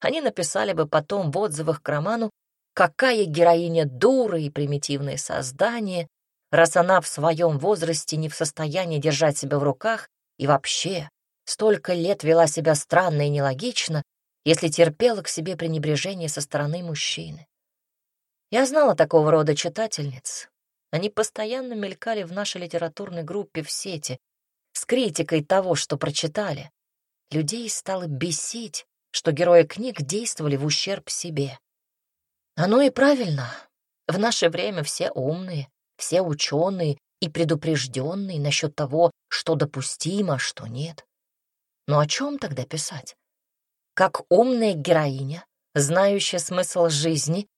Они написали бы потом в отзывах к роману, какая героиня дура и примитивное создание, раз она в своем возрасте не в состоянии держать себя в руках и вообще столько лет вела себя странно и нелогично, если терпела к себе пренебрежение со стороны мужчины. Я знала такого рода читательниц. Они постоянно мелькали в нашей литературной группе в сети с критикой того, что прочитали. Людей стало бесить, что герои книг действовали в ущерб себе. Оно и правильно. В наше время все умные, все ученые и предупрежденные насчет того, что допустимо, а что нет. Но о чем тогда писать? как умная героиня, знающая смысл жизни,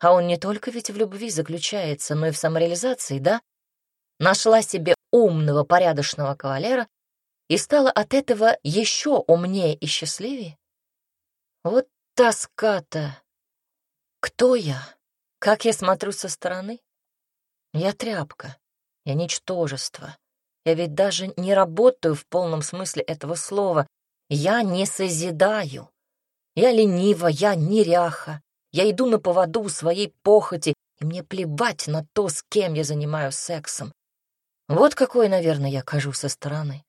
а он не только ведь в любви заключается, но и в самореализации, да? Нашла себе умного, порядочного кавалера и стала от этого еще умнее и счастливее? Вот тоска-то! Кто я? Как я смотрю со стороны? Я тряпка, я ничтожество. Я ведь даже не работаю в полном смысле этого слова, я не созидаю. Я ленива, я неряха. Я иду на поводу своей похоти, и мне плевать на то, с кем я занимаюсь сексом. Вот какой, наверное, я кажу со стороны.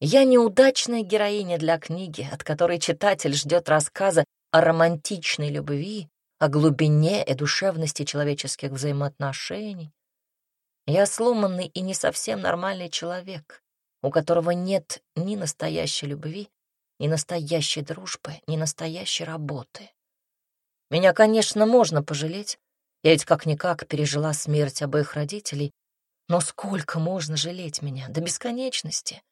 Я неудачная героиня для книги, от которой читатель ждет рассказа о романтичной любви, о глубине и душевности человеческих взаимоотношений. Я сломанный и не совсем нормальный человек, у которого нет ни настоящей любви, ни настоящей дружбы, ни настоящей работы. Меня, конечно, можно пожалеть. Я ведь как-никак пережила смерть обоих родителей. Но сколько можно жалеть меня? До бесконечности.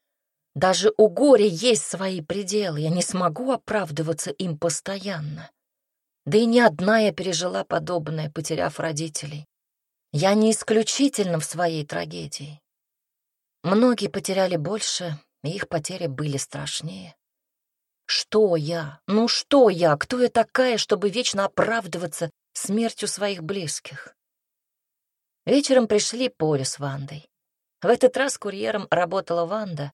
Даже у горя есть свои пределы. Я не смогу оправдываться им постоянно. Да и не одна я пережила подобное, потеряв родителей. Я не исключительно в своей трагедии. Многие потеряли больше, и их потери были страшнее. Что я? Ну что я? Кто я такая, чтобы вечно оправдываться смертью своих близких? Вечером пришли Поля с Вандой. В этот раз курьером работала Ванда.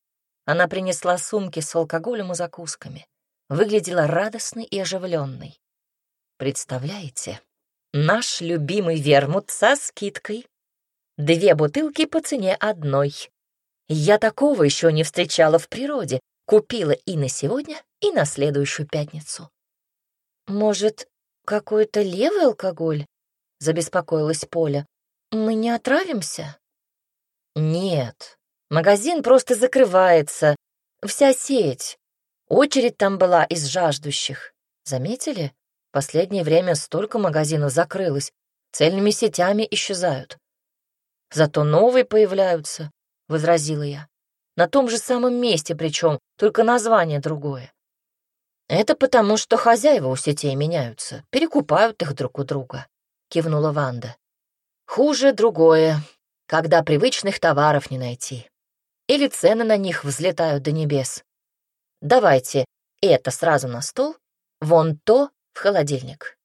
Она принесла сумки с алкоголем и закусками. Выглядела радостной и оживленной. Представляете, наш любимый вермут со скидкой. Две бутылки по цене одной. Я такого еще не встречала в природе. Купила и на сегодня, и на следующую пятницу. «Может, какой-то левый алкоголь?» — забеспокоилась Поля. «Мы не отравимся?» «Нет, магазин просто закрывается. Вся сеть. Очередь там была из жаждущих. Заметили? Последнее время столько магазинов закрылось. Цельными сетями исчезают. Зато новые появляются возразила я. На том же самом месте причем, только название другое. Это потому, что хозяева у сетей меняются, перекупают их друг у друга, кивнула Ванда. Хуже другое, когда привычных товаров не найти. Или цены на них взлетают до небес. Давайте это сразу на стол, вон то в холодильник.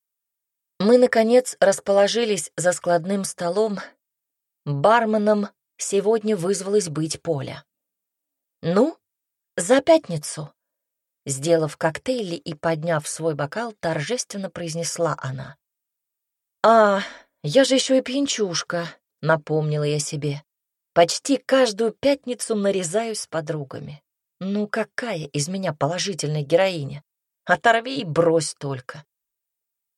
Мы, наконец, расположились за складным столом. Барменом сегодня вызвалась быть Поля. «Ну, за пятницу!» Сделав коктейли и подняв свой бокал, торжественно произнесла она. «А, Я же еще и пьянчушка, напомнила я себе. Почти каждую пятницу нарезаюсь с подругами. Ну какая из меня положительная героиня? Оторви и брось только.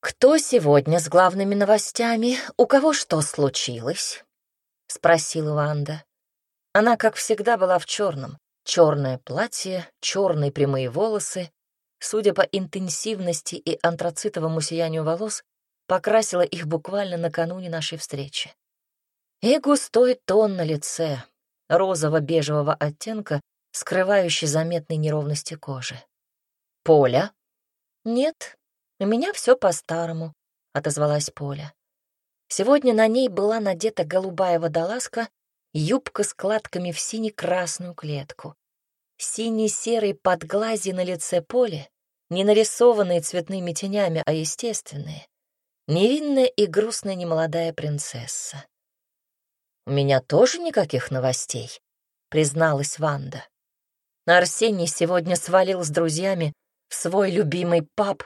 «Кто сегодня с главными новостями? У кого что случилось?» — спросила Ванда. Она, как всегда, была в черном. Черное платье, черные прямые волосы. Судя по интенсивности и антрацитовому сиянию волос, покрасила их буквально накануне нашей встречи. И густой тон на лице, розово-бежевого оттенка, скрывающий заметные неровности кожи. «Поля?» «Нет, у меня все по-старому», — отозвалась Поля. Сегодня на ней была надета голубая водолазка, юбка с кладками в сине-красную клетку. Синий-серый подглази на лице Поли, не нарисованные цветными тенями, а естественные. Невинная и грустная немолодая принцесса. «У меня тоже никаких новостей», — призналась Ванда. Арсений сегодня свалил с друзьями в свой любимый паб.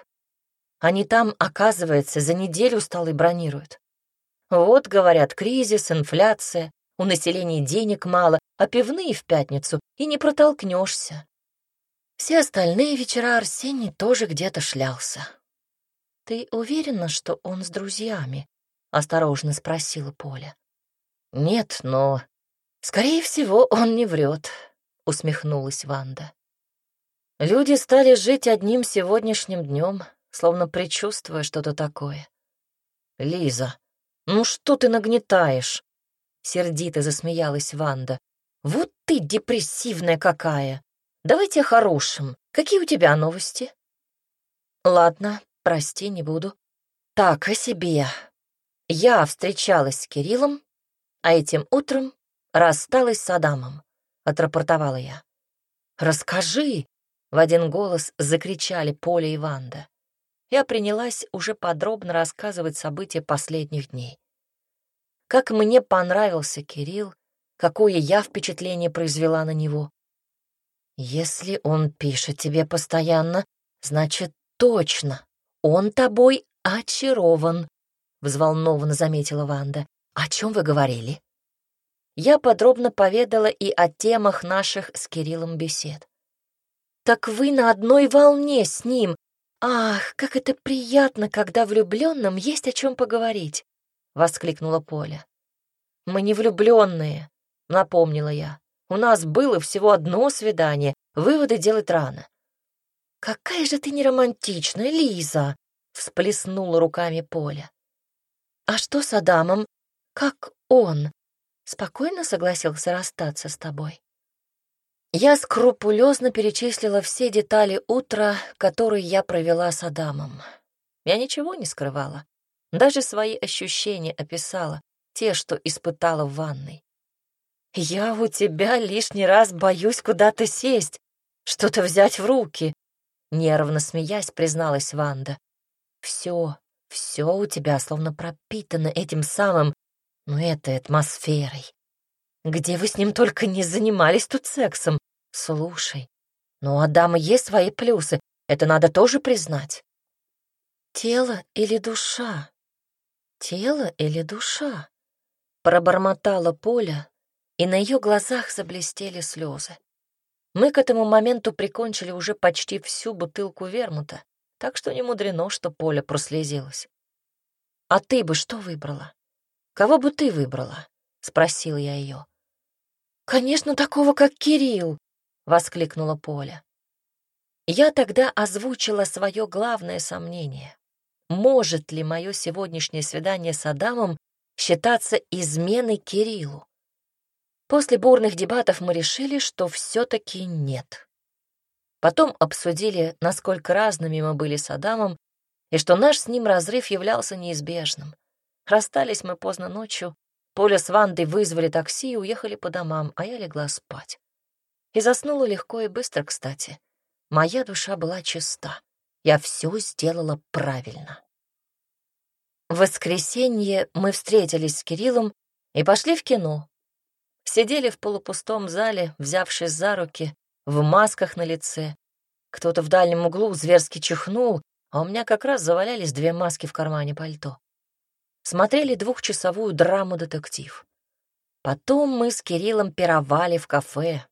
Они там, оказывается, за неделю столы бронируют. Вот, говорят, кризис, инфляция, у населения денег мало, а пивные в пятницу и не протолкнешься. Все остальные вечера Арсений тоже где-то шлялся. «Ты уверена, что он с друзьями?» — осторожно спросила Поля. «Нет, но, скорее всего, он не врет», — усмехнулась Ванда. Люди стали жить одним сегодняшним днем, словно предчувствуя что-то такое. «Лиза, ну что ты нагнетаешь?» — сердито засмеялась Ванда. «Вот ты депрессивная какая! Давайте о хорошем. Какие у тебя новости?» «Ладно, прости, не буду. Так, о себе. Я встречалась с Кириллом, а этим утром рассталась с Адамом», — отрапортовала я. «Расскажи!» — в один голос закричали Поля и Ванда. Я принялась уже подробно рассказывать события последних дней. Как мне понравился Кирилл, какое я впечатление произвела на него. Если он пишет тебе постоянно, значит, точно, он тобой очарован, взволнованно заметила Ванда. О чем вы говорили? Я подробно поведала и о темах наших с Кириллом бесед. Так вы на одной волне с ним. Ах, как это приятно, когда влюбленным есть о чем поговорить. — воскликнула Поля. «Мы не влюбленные», — напомнила я. «У нас было всего одно свидание, выводы делать рано». «Какая же ты неромантичная, Лиза!» — всплеснула руками Поля. «А что с Адамом? Как он? Спокойно согласился расстаться с тобой?» Я скрупулезно перечислила все детали утра, которые я провела с Адамом. Я ничего не скрывала. Даже свои ощущения описала, те, что испытала в ванной. «Я у тебя лишний раз боюсь куда-то сесть, что-то взять в руки», — нервно смеясь призналась Ванда. «Все, все у тебя словно пропитано этим самым, ну, этой атмосферой. Где вы с ним только не занимались тут сексом? Слушай, ну, у Адама есть свои плюсы, это надо тоже признать». «Тело или душа?» тело или душа?» Пробормотала Поля, и на ее глазах заблестели слезы. Мы к этому моменту прикончили уже почти всю бутылку вермута, так что не мудрено, что Поля прослезилась. «А ты бы что выбрала? Кого бы ты выбрала?» — спросил я ее. «Конечно, такого, как Кирилл!» — воскликнула Поля. Я тогда озвучила свое главное сомнение может ли мое сегодняшнее свидание с Адамом считаться изменой Кириллу. После бурных дебатов мы решили, что все-таки нет. Потом обсудили, насколько разными мы были с Адамом, и что наш с ним разрыв являлся неизбежным. Расстались мы поздно ночью, Поля с Вандой вызвали такси и уехали по домам, а я легла спать. И заснула легко и быстро, кстати. Моя душа была чиста. Я все сделала правильно. В воскресенье мы встретились с Кириллом и пошли в кино. Сидели в полупустом зале, взявшись за руки, в масках на лице. Кто-то в дальнем углу зверски чихнул, а у меня как раз завалялись две маски в кармане пальто. Смотрели двухчасовую драму-детектив. Потом мы с Кириллом пировали в кафе,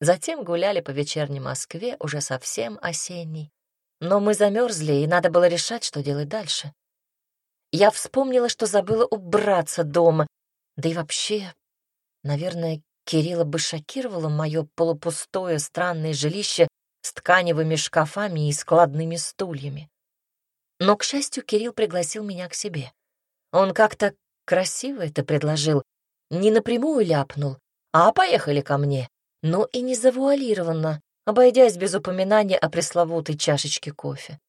затем гуляли по вечерней Москве, уже совсем осенней. Но мы замерзли, и надо было решать, что делать дальше. Я вспомнила, что забыла убраться дома, да и вообще, наверное, Кирилла бы шокировало мое полупустое странное жилище с тканевыми шкафами и складными стульями. Но, к счастью, Кирилл пригласил меня к себе. Он как-то красиво это предложил, не напрямую ляпнул, а поехали ко мне, но и не завуалированно, обойдясь без упоминания о пресловутой чашечке кофе.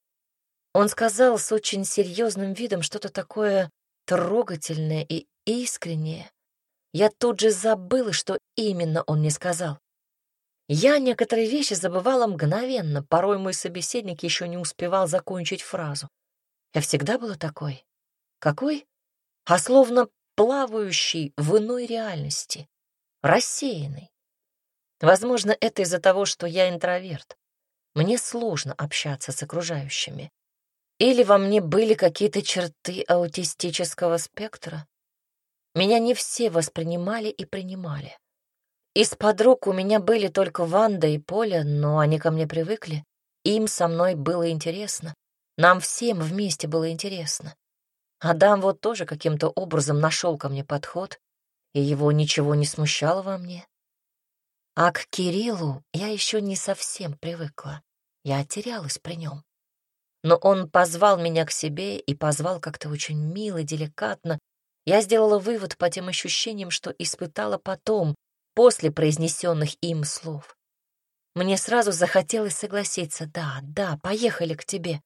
Он сказал с очень серьезным видом что-то такое трогательное и искреннее. Я тут же забыла, что именно он мне сказал. Я некоторые вещи забывала мгновенно, порой мой собеседник еще не успевал закончить фразу. Я всегда была такой. Какой? А словно плавающий в иной реальности, рассеянный. Возможно, это из-за того, что я интроверт. Мне сложно общаться с окружающими. Или во мне были какие-то черты аутистического спектра. Меня не все воспринимали и принимали. Из подруг у меня были только Ванда и Поля, но они ко мне привыкли. Им со мной было интересно. Нам всем вместе было интересно. Адам вот тоже каким-то образом нашел ко мне подход, и его ничего не смущало во мне. А к Кириллу я еще не совсем привыкла. Я терялась при нем. Но он позвал меня к себе и позвал как-то очень мило, деликатно. Я сделала вывод по тем ощущениям, что испытала потом, после произнесенных им слов. Мне сразу захотелось согласиться. Да, да, поехали к тебе.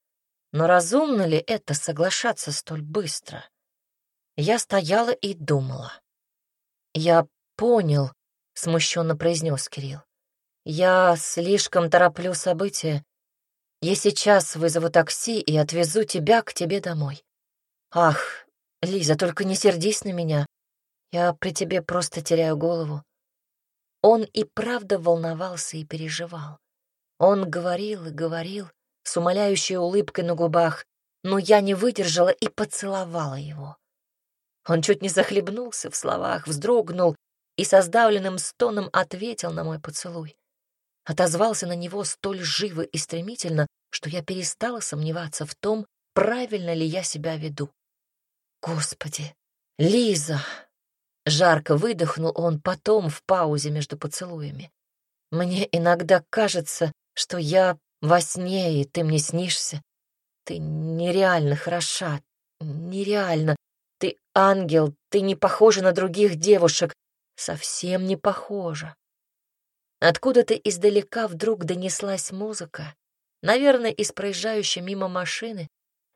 Но разумно ли это соглашаться столь быстро? Я стояла и думала. Я понял, смущенно произнес Кирилл. Я слишком тороплю события. Я сейчас вызову такси и отвезу тебя к тебе домой. Ах, Лиза, только не сердись на меня. Я при тебе просто теряю голову. Он и правда волновался и переживал. Он говорил и говорил, с умоляющей улыбкой на губах, но я не выдержала и поцеловала его. Он чуть не захлебнулся в словах, вздрогнул и со сдавленным стоном ответил на мой поцелуй. Отозвался на него столь живо и стремительно, что я перестала сомневаться в том, правильно ли я себя веду. Господи, Лиза! Жарко выдохнул он потом в паузе между поцелуями. Мне иногда кажется, что я во сне, и ты мне снишься. Ты нереально хороша, нереально. Ты ангел, ты не похожа на других девушек, совсем не похожа. Откуда-то издалека вдруг донеслась музыка, наверное, из проезжающей мимо машины.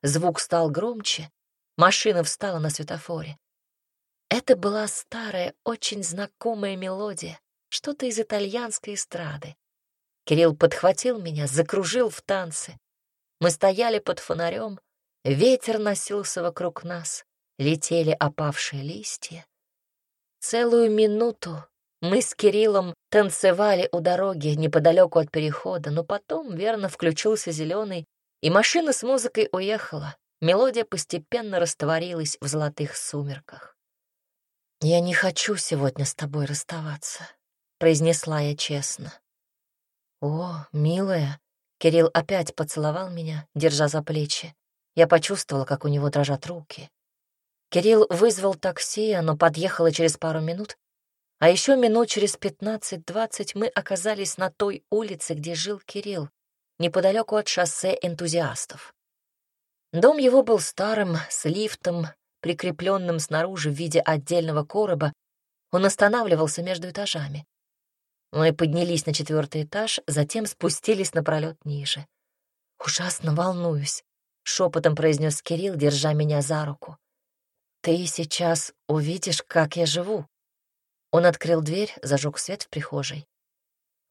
Звук стал громче, машина встала на светофоре. Это была старая, очень знакомая мелодия, что-то из итальянской эстрады. Кирилл подхватил меня, закружил в танце. Мы стояли под фонарем, ветер носился вокруг нас, летели опавшие листья. Целую минуту мы с Кириллом танцевали у дороги неподалеку от перехода, но потом верно включился зеленый, и машина с музыкой уехала. Мелодия постепенно растворилась в золотых сумерках. «Я не хочу сегодня с тобой расставаться», — произнесла я честно. «О, милая!» Кирилл опять поцеловал меня, держа за плечи. Я почувствовала, как у него дрожат руки. Кирилл вызвал такси, оно подъехало через пару минут, а еще минут через пятнадцать-двадцать мы оказались на той улице, где жил Кирилл, неподалеку от шоссе энтузиастов. Дом его был старым, с лифтом, прикрепленным снаружи в виде отдельного короба. Он останавливался между этажами. Мы поднялись на четвертый этаж, затем спустились на пролет ниже. «Ужасно волнуюсь», — шепотом произнес Кирилл, держа меня за руку. «Ты сейчас увидишь, как я живу». Он открыл дверь, зажег свет в прихожей.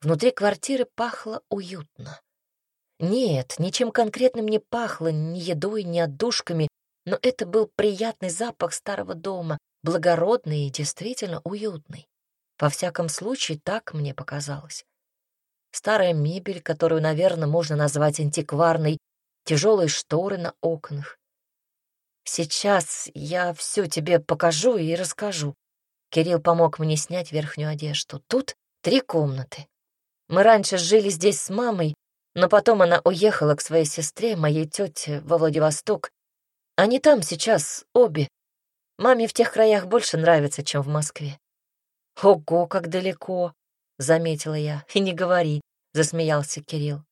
Внутри квартиры пахло уютно. Нет, ничем конкретным не пахло, ни едой, ни отдушками, но это был приятный запах старого дома, благородный и действительно уютный. Во всяком случае, так мне показалось. Старая мебель, которую, наверное, можно назвать антикварной, тяжелые шторы на окнах. Сейчас я все тебе покажу и расскажу. Кирилл помог мне снять верхнюю одежду. Тут три комнаты. Мы раньше жили здесь с мамой, но потом она уехала к своей сестре, моей тете, во Владивосток. Они там сейчас, обе. Маме в тех краях больше нравится, чем в Москве. Ого, как далеко, заметила я. И не говори, засмеялся Кирилл.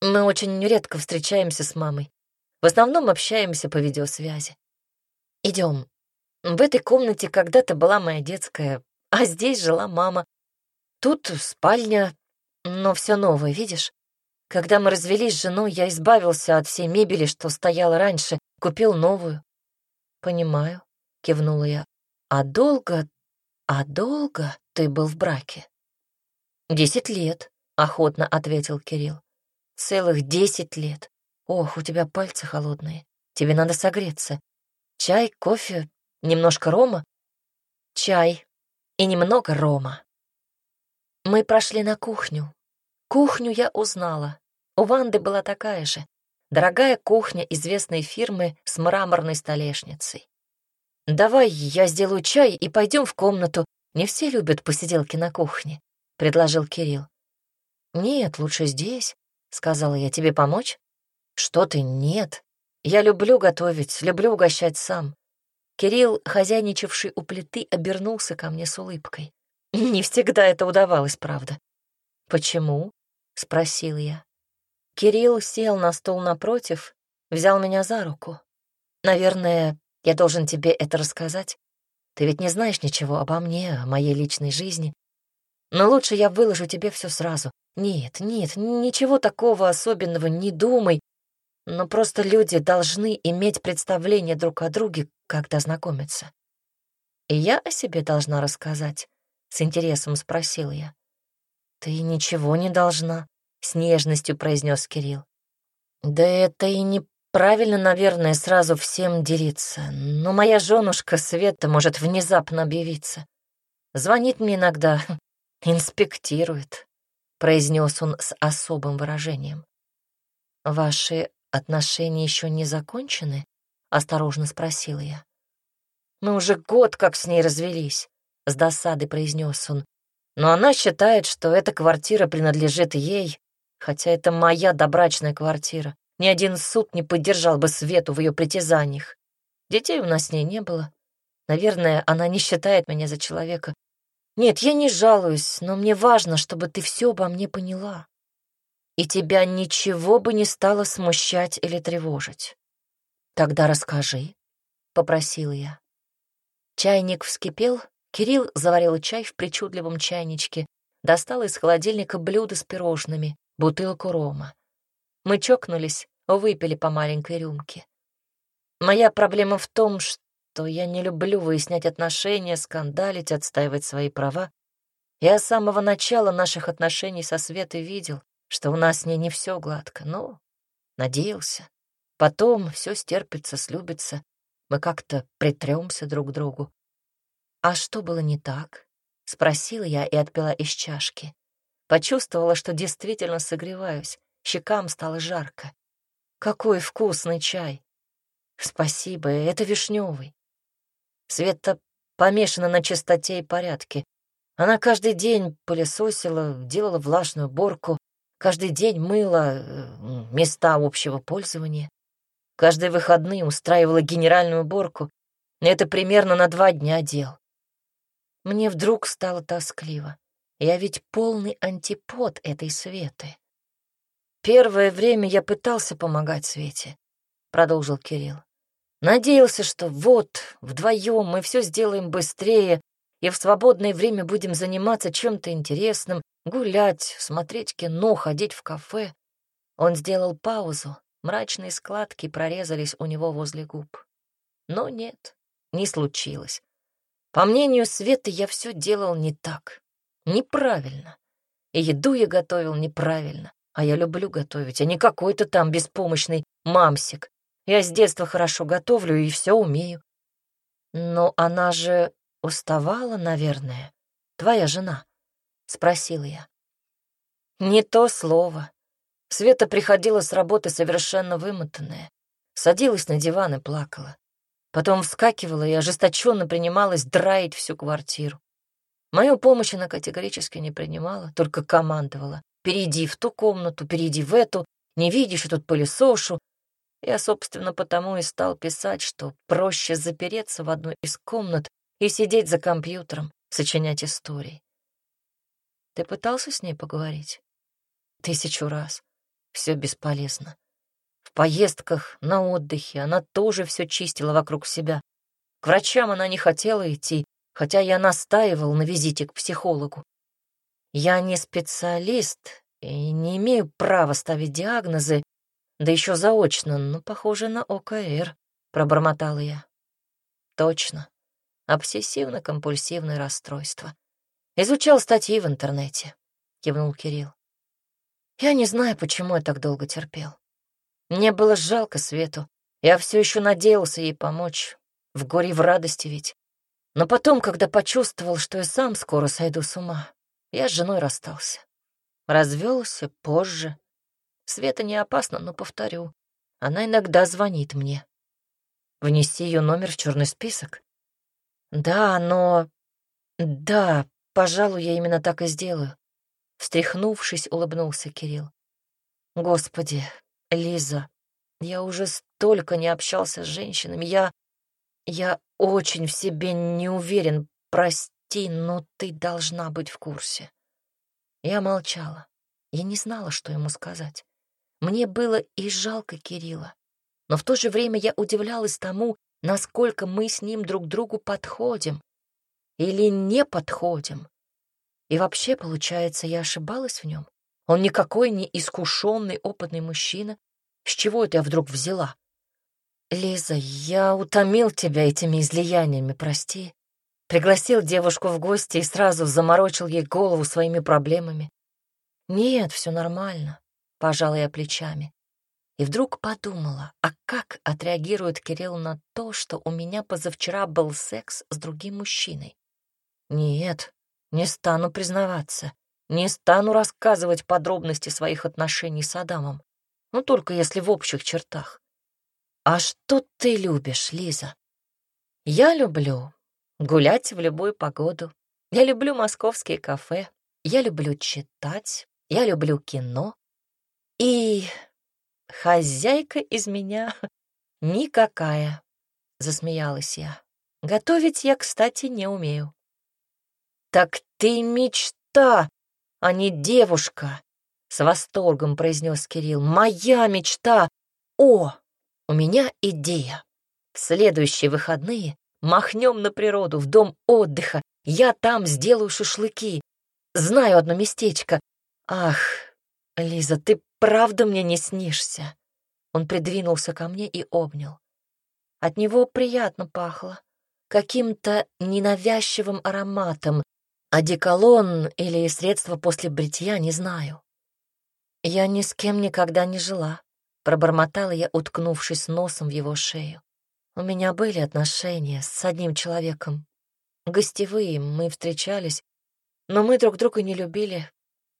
Мы очень редко встречаемся с мамой. В основном общаемся по видеосвязи. Идем. В этой комнате когда-то была моя детская, а здесь жила мама. Тут спальня, но все новое, видишь? Когда мы развелись с женой, я избавился от всей мебели, что стояла раньше, купил новую. Понимаю, кивнула я. А долго, а долго ты был в браке? Десять лет, охотно ответил Кирилл. Целых десять лет. Ох, у тебя пальцы холодные. Тебе надо согреться. Чай, кофе, немножко рома? Чай и немного рома. Мы прошли на кухню. Кухню я узнала. У Ванды была такая же. Дорогая кухня известной фирмы с мраморной столешницей. «Давай я сделаю чай и пойдем в комнату. Не все любят посиделки на кухне», — предложил Кирилл. «Нет, лучше здесь», — сказала я. «Тебе помочь?» «Что ты, нет. Я люблю готовить, люблю угощать сам». Кирилл, хозяйничавший у плиты, обернулся ко мне с улыбкой. Не всегда это удавалось, правда. «Почему?» — спросил я. Кирилл сел на стол напротив, взял меня за руку. «Наверное, я должен тебе это рассказать. Ты ведь не знаешь ничего обо мне, о моей личной жизни. Но лучше я выложу тебе все сразу. Нет, нет, ничего такого особенного не думай. Но просто люди должны иметь представление друг о друге, когда знакомятся. И я о себе должна рассказать, — с интересом спросил я. «Ты ничего не должна», — с нежностью произнес Кирилл. «Да это и неправильно, наверное, сразу всем делиться, но моя женушка Света может внезапно объявиться. Звонит мне иногда, инспектирует», — произнес он с особым выражением. «Ваши отношения еще не закончены?» — осторожно спросила я. «Мы уже год как с ней развелись», — с досадой произнес он. Но она считает, что эта квартира принадлежит ей, хотя это моя добрачная квартира. Ни один суд не поддержал бы Свету в ее притязаниях. Детей у нас с ней не было. Наверное, она не считает меня за человека. Нет, я не жалуюсь, но мне важно, чтобы ты все обо мне поняла. И тебя ничего бы не стало смущать или тревожить. Тогда расскажи, — попросил я. Чайник вскипел, Кирилл заварил чай в причудливом чайничке, достал из холодильника блюдо с пирожными, бутылку рома. Мы чокнулись, выпили по маленькой рюмке. Моя проблема в том, что я не люблю выяснять отношения, скандалить, отстаивать свои права. Я с самого начала наших отношений со Светой видел, что у нас с ней не все гладко, но надеялся. Потом все стерпится, слюбится, мы как-то притремся друг к другу. «А что было не так?» — спросила я и отпила из чашки. Почувствовала, что действительно согреваюсь, щекам стало жарко. «Какой вкусный чай!» «Спасибо, это вишневый». Света помешана на чистоте и порядке. Она каждый день пылесосила, делала влажную уборку, каждый день мыла э, места общего пользования. Каждые выходные устраивала генеральную уборку. Это примерно на два дня дел. Мне вдруг стало тоскливо. Я ведь полный антипод этой Светы. Первое время я пытался помогать Свете, продолжил Кирилл. Надеялся, что вот, вдвоем мы все сделаем быстрее, и в свободное время будем заниматься чем-то интересным, гулять, смотреть кино, ходить в кафе. Он сделал паузу, мрачные складки прорезались у него возле губ. Но нет, не случилось. По мнению Светы, я все делал не так, неправильно. И еду я готовил неправильно. А я люблю готовить, а не какой-то там беспомощный мамсик. Я с детства хорошо готовлю и все умею. Но она же уставала, наверное, твоя жена, — спросила я. Не то слово. Света приходила с работы совершенно вымотанная. Садилась на диван и плакала. Потом вскакивала и ожесточенно принималась драить всю квартиру. Мою помощь она категорически не принимала, только командовала. «Перейди в ту комнату, перейди в эту, не видишь, и тут пылесошу». Я, собственно, потому и стал писать, что проще запереться в одну из комнат и сидеть за компьютером, сочинять истории. Ты пытался с ней поговорить? Тысячу раз. Все бесполезно. В поездках, на отдыхе она тоже все чистила вокруг себя. К врачам она не хотела идти, хотя я настаивал на визите к психологу. Я не специалист и не имею права ставить диагнозы, да еще заочно, но похоже на ОКР, пробормотала я. Точно. Обсессивно-компульсивное расстройство. Изучал статьи в интернете, кивнул Кирилл. Я не знаю, почему я так долго терпел. Мне было жалко Свету. Я все еще надеялся ей помочь. В горе и в радости ведь. Но потом, когда почувствовал, что я сам скоро сойду с ума, я с женой расстался. Развелся позже. Света не опасна, но повторю. Она иногда звонит мне. Внести ее номер в черный список? Да, но... Да, пожалуй, я именно так и сделаю. Встряхнувшись, улыбнулся Кирилл. Господи, Лиза, я уже столько не общался с женщинами. Я... Я очень в себе не уверен. Прости, но ты должна быть в курсе. Я молчала. Я не знала, что ему сказать. Мне было и жалко Кирилла. Но в то же время я удивлялась тому, насколько мы с ним друг другу подходим. Или не подходим. И вообще, получается, я ошибалась в нем. Он никакой не искушенный, опытный мужчина. С чего это я вдруг взяла? «Лиза, я утомил тебя этими излияниями, прости». Пригласил девушку в гости и сразу заморочил ей голову своими проблемами. «Нет, все нормально», — пожала я плечами. И вдруг подумала, а как отреагирует Кирилл на то, что у меня позавчера был секс с другим мужчиной? Нет, не стану признаваться, не стану рассказывать подробности своих отношений с Адамом, ну только если в общих чертах. «А что ты любишь, Лиза?» «Я люблю гулять в любую погоду. Я люблю московские кафе. Я люблю читать. Я люблю кино. И хозяйка из меня никакая», — засмеялась я. «Готовить я, кстати, не умею». «Так ты мечта, а не девушка!» — с восторгом произнес Кирилл. «Моя мечта! О, у меня идея. В следующие выходные махнем на природу, в дом отдыха. Я там сделаю шашлыки. Знаю одно местечко. Ах, Лиза, ты правда мне не снишься?» Он придвинулся ко мне и обнял. От него приятно пахло, каким-то ненавязчивым ароматом. Одеколон или средство после бритья, не знаю. Я ни с кем никогда не жила. Пробормотала я, уткнувшись носом в его шею. У меня были отношения с одним человеком. Гостевые, мы встречались, но мы друг друга не любили.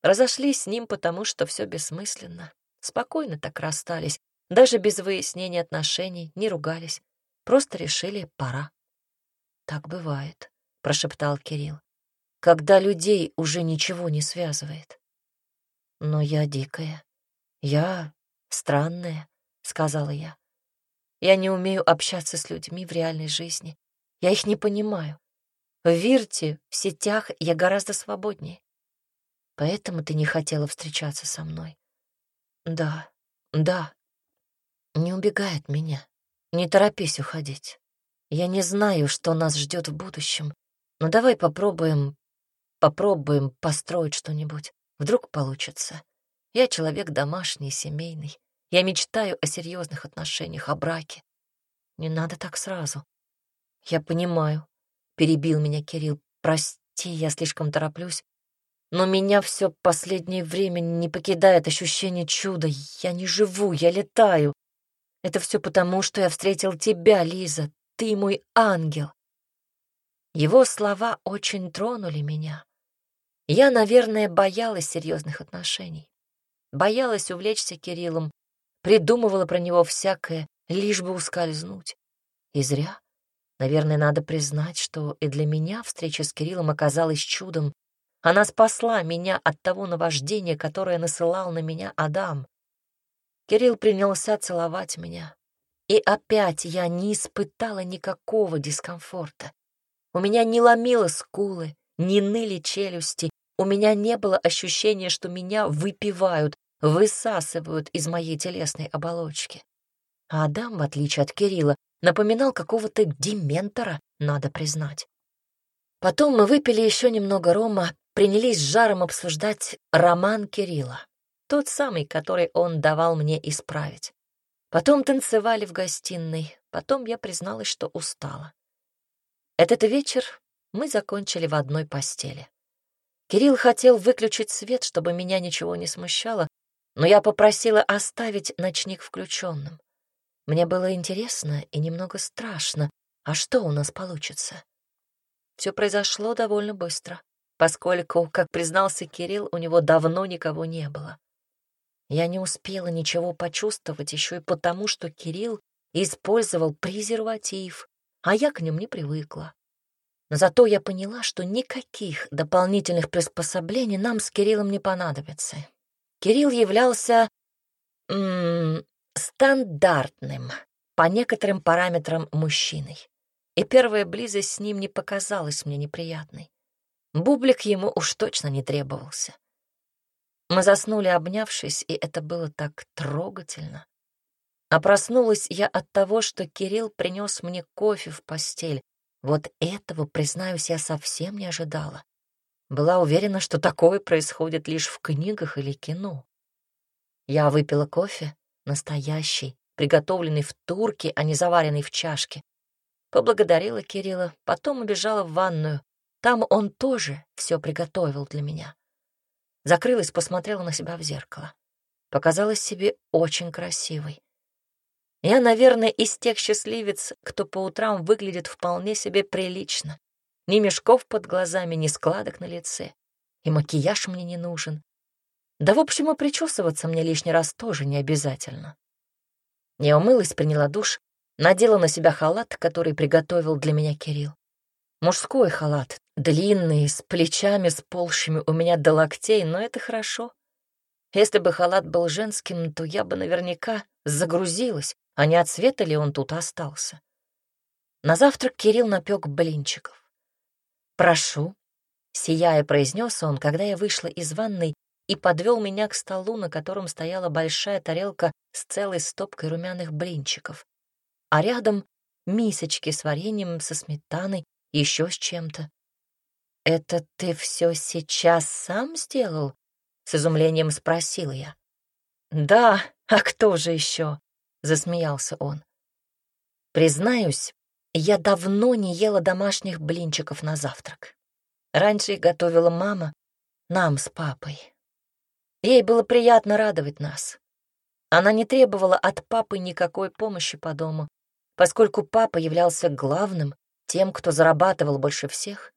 Разошлись с ним, потому что все бессмысленно. Спокойно так расстались, даже без выяснения отношений, не ругались. Просто решили, пора. «Так бывает», — прошептал Кирилл, «когда людей уже ничего не связывает». «Но я дикая. Я странное, сказала я. Я не умею общаться с людьми в реальной жизни. Я их не понимаю. В Вирте, в сетях я гораздо свободнее. Поэтому ты не хотела встречаться со мной. Да, да. Не убегай от меня. Не торопись уходить. Я не знаю, что нас ждет в будущем, но давай попробуем, попробуем построить что-нибудь. Вдруг получится. Я человек домашний, семейный. Я мечтаю о серьезных отношениях, о браке. Не надо так сразу. Я понимаю, перебил меня Кирилл. Прости, я слишком тороплюсь. Но меня все последнее время не покидает ощущение чуда. Я не живу, я летаю. Это все потому, что я встретил тебя, Лиза. Ты мой ангел. Его слова очень тронули меня. Я, наверное, боялась серьезных отношений. Боялась увлечься Кириллом, придумывала про него всякое, лишь бы ускользнуть. И зря. Наверное, надо признать, что и для меня встреча с Кириллом оказалась чудом. Она спасла меня от того наваждения, которое насылал на меня Адам. Кирилл принялся целовать меня. И опять я не испытала никакого дискомфорта. У меня не ломило скулы, не ныли челюсти, у меня не было ощущения, что меня выпивают, высасывают из моей телесной оболочки. А Адам, в отличие от Кирилла, напоминал какого-то дементора, надо признать. Потом мы выпили еще немного рома, принялись с жаром обсуждать роман Кирилла, тот самый, который он давал мне исправить. Потом танцевали в гостиной, потом я призналась, что устала. Этот вечер мы закончили в одной постели. Кирилл хотел выключить свет, чтобы меня ничего не смущало, но я попросила оставить ночник включенным. Мне было интересно и немного страшно, а что у нас получится? Все произошло довольно быстро, поскольку, как признался Кирилл, у него давно никого не было. Я не успела ничего почувствовать еще и потому, что Кирилл использовал презерватив, а я к ним не привыкла. Но зато я поняла, что никаких дополнительных приспособлений нам с Кириллом не понадобится. Кирилл являлся м -м, стандартным, по некоторым параметрам мужчиной. И первая близость с ним не показалась мне неприятной. Бублик ему уж точно не требовался. Мы заснули, обнявшись, и это было так трогательно. А проснулась я от того, что Кирилл принес мне кофе в постель. Вот этого, признаюсь, я совсем не ожидала. Была уверена, что такое происходит лишь в книгах или кино. Я выпила кофе, Настоящий, приготовленный в турке, а не заваренный в чашке. Поблагодарила Кирилла, потом убежала в ванную. Там он тоже все приготовил для меня. Закрылась, посмотрела на себя в зеркало. Показалась себе очень красивой. Я, наверное, из тех счастливец, кто по утрам выглядит вполне себе прилично. Ни мешков под глазами, ни складок на лице. И макияж мне не нужен. Да, в общем, и причесываться мне лишний раз тоже не обязательно. Я умылась, приняла душ, надела на себя халат, который приготовил для меня Кирилл. Мужской халат, длинный, с плечами, сползшими у меня до локтей, но это хорошо. Если бы халат был женским, то я бы наверняка загрузилась, а не от света ли он тут остался. На завтрак Кирилл напек блинчиков. «Прошу», — сияя произнес он, когда я вышла из ванной и подвел меня к столу, на котором стояла большая тарелка с целой стопкой румяных блинчиков, а рядом мисочки с вареньем, со сметаной, еще с чем-то. «Это ты все сейчас сам сделал?» — с изумлением спросила я. «Да, а кто же еще?» — засмеялся он. «Признаюсь, я давно не ела домашних блинчиков на завтрак. Раньше их готовила мама, нам с папой. Ей было приятно радовать нас. Она не требовала от папы никакой помощи по дому, поскольку папа являлся главным, тем, кто зарабатывал больше всех.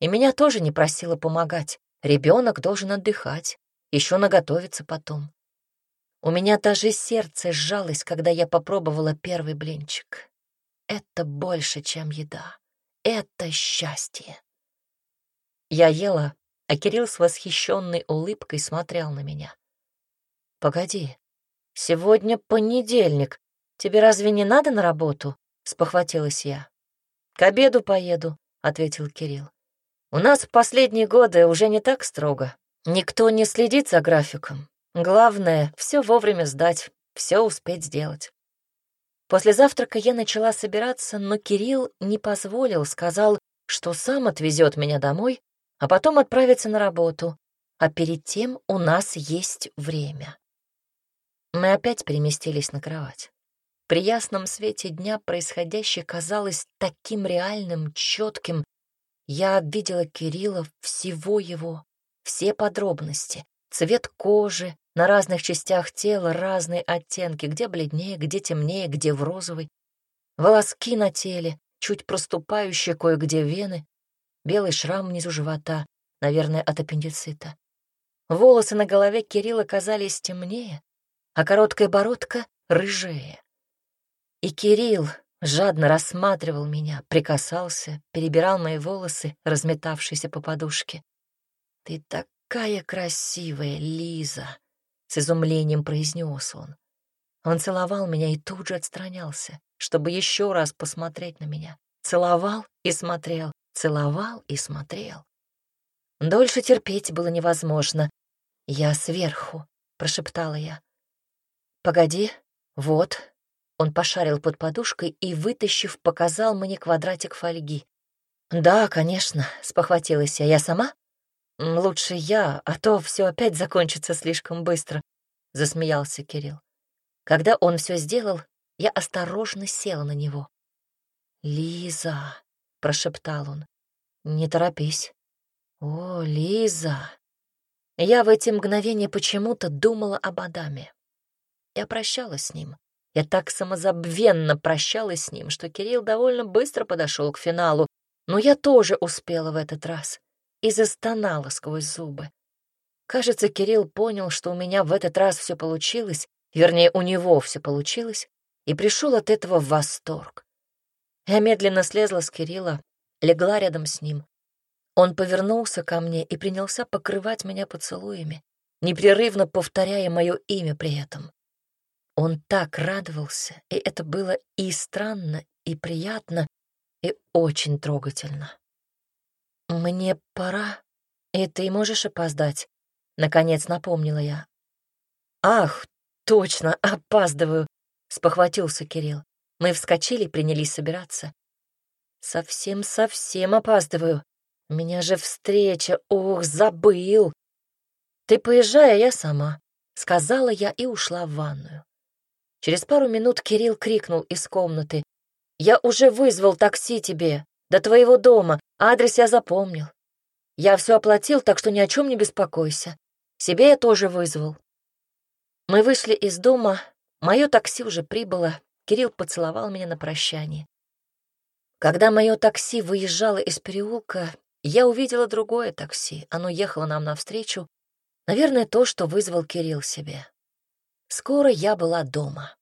И меня тоже не просила помогать. Ребенок должен отдыхать, еще наготовиться потом. У меня даже сердце сжалось, когда я попробовала первый блинчик. Это больше, чем еда. Это счастье. Я ела, а Кирилл с восхищенной улыбкой смотрел на меня. «Погоди, сегодня понедельник. Тебе разве не надо на работу?» — спохватилась я. «К обеду поеду», — ответил Кирилл. «У нас в последние годы уже не так строго. Никто не следит за графиком. Главное — все вовремя сдать, все успеть сделать». После завтрака я начала собираться, но Кирилл не позволил, сказал, что сам отвезет меня домой, а потом отправиться на работу, а перед тем у нас есть время. Мы опять переместились на кровать. При ясном свете дня происходящее казалось таким реальным, четким. Я видела Кирилла, всего его, все подробности, цвет кожи, на разных частях тела разные оттенки, где бледнее, где темнее, где в розовый. Волоски на теле, чуть проступающие кое-где вены, белый шрам внизу живота, наверное, от аппендицита. Волосы на голове Кирилла казались темнее, а короткая бородка — рыжее. И Кирилл, жадно рассматривал меня, прикасался, перебирал мои волосы, разметавшиеся по подушке. «Ты такая красивая, Лиза!» — с изумлением произнес он. Он целовал меня и тут же отстранялся, чтобы еще раз посмотреть на меня. Целовал и смотрел, целовал и смотрел. Дольше терпеть было невозможно. «Я сверху», — прошептала я. «Погоди, вот». Он пошарил под подушкой и, вытащив, показал мне квадратик фольги. «Да, конечно», — спохватилась я. «Я сама?» «Лучше я, а то все опять закончится слишком быстро», — засмеялся Кирилл. Когда он все сделал, я осторожно села на него. «Лиза», — прошептал он, — «не торопись». «О, Лиза!» Я в эти мгновения почему-то думала об Адаме. Я прощалась с ним. Я так самозабвенно прощалась с ним, что Кирилл довольно быстро подошел к финалу, но я тоже успела в этот раз и застонала сквозь зубы. Кажется, Кирилл понял, что у меня в этот раз все получилось, вернее, у него все получилось, и пришел от этого в восторг. Я медленно слезла с Кирилла, легла рядом с ним. Он повернулся ко мне и принялся покрывать меня поцелуями, непрерывно повторяя мое имя при этом. Он так радовался, и это было и странно, и приятно, и очень трогательно. «Мне пора, и ты можешь опоздать», — наконец напомнила я. «Ах, точно, опаздываю», — спохватился Кирилл. Мы вскочили и принялись собираться. «Совсем-совсем опаздываю. Меня же встреча, ох, забыл!» «Ты поезжай, а я сама», — сказала я и ушла в ванную. Через пару минут Кирилл крикнул из комнаты. «Я уже вызвал такси тебе, до твоего дома, адрес я запомнил. Я все оплатил, так что ни о чем не беспокойся. Себе я тоже вызвал». Мы вышли из дома, мое такси уже прибыло, Кирилл поцеловал меня на прощание. Когда мое такси выезжало из переулка, я увидела другое такси. Оно ехало нам навстречу. Наверное, то, что вызвал Кирилл себе. Скоро я была дома.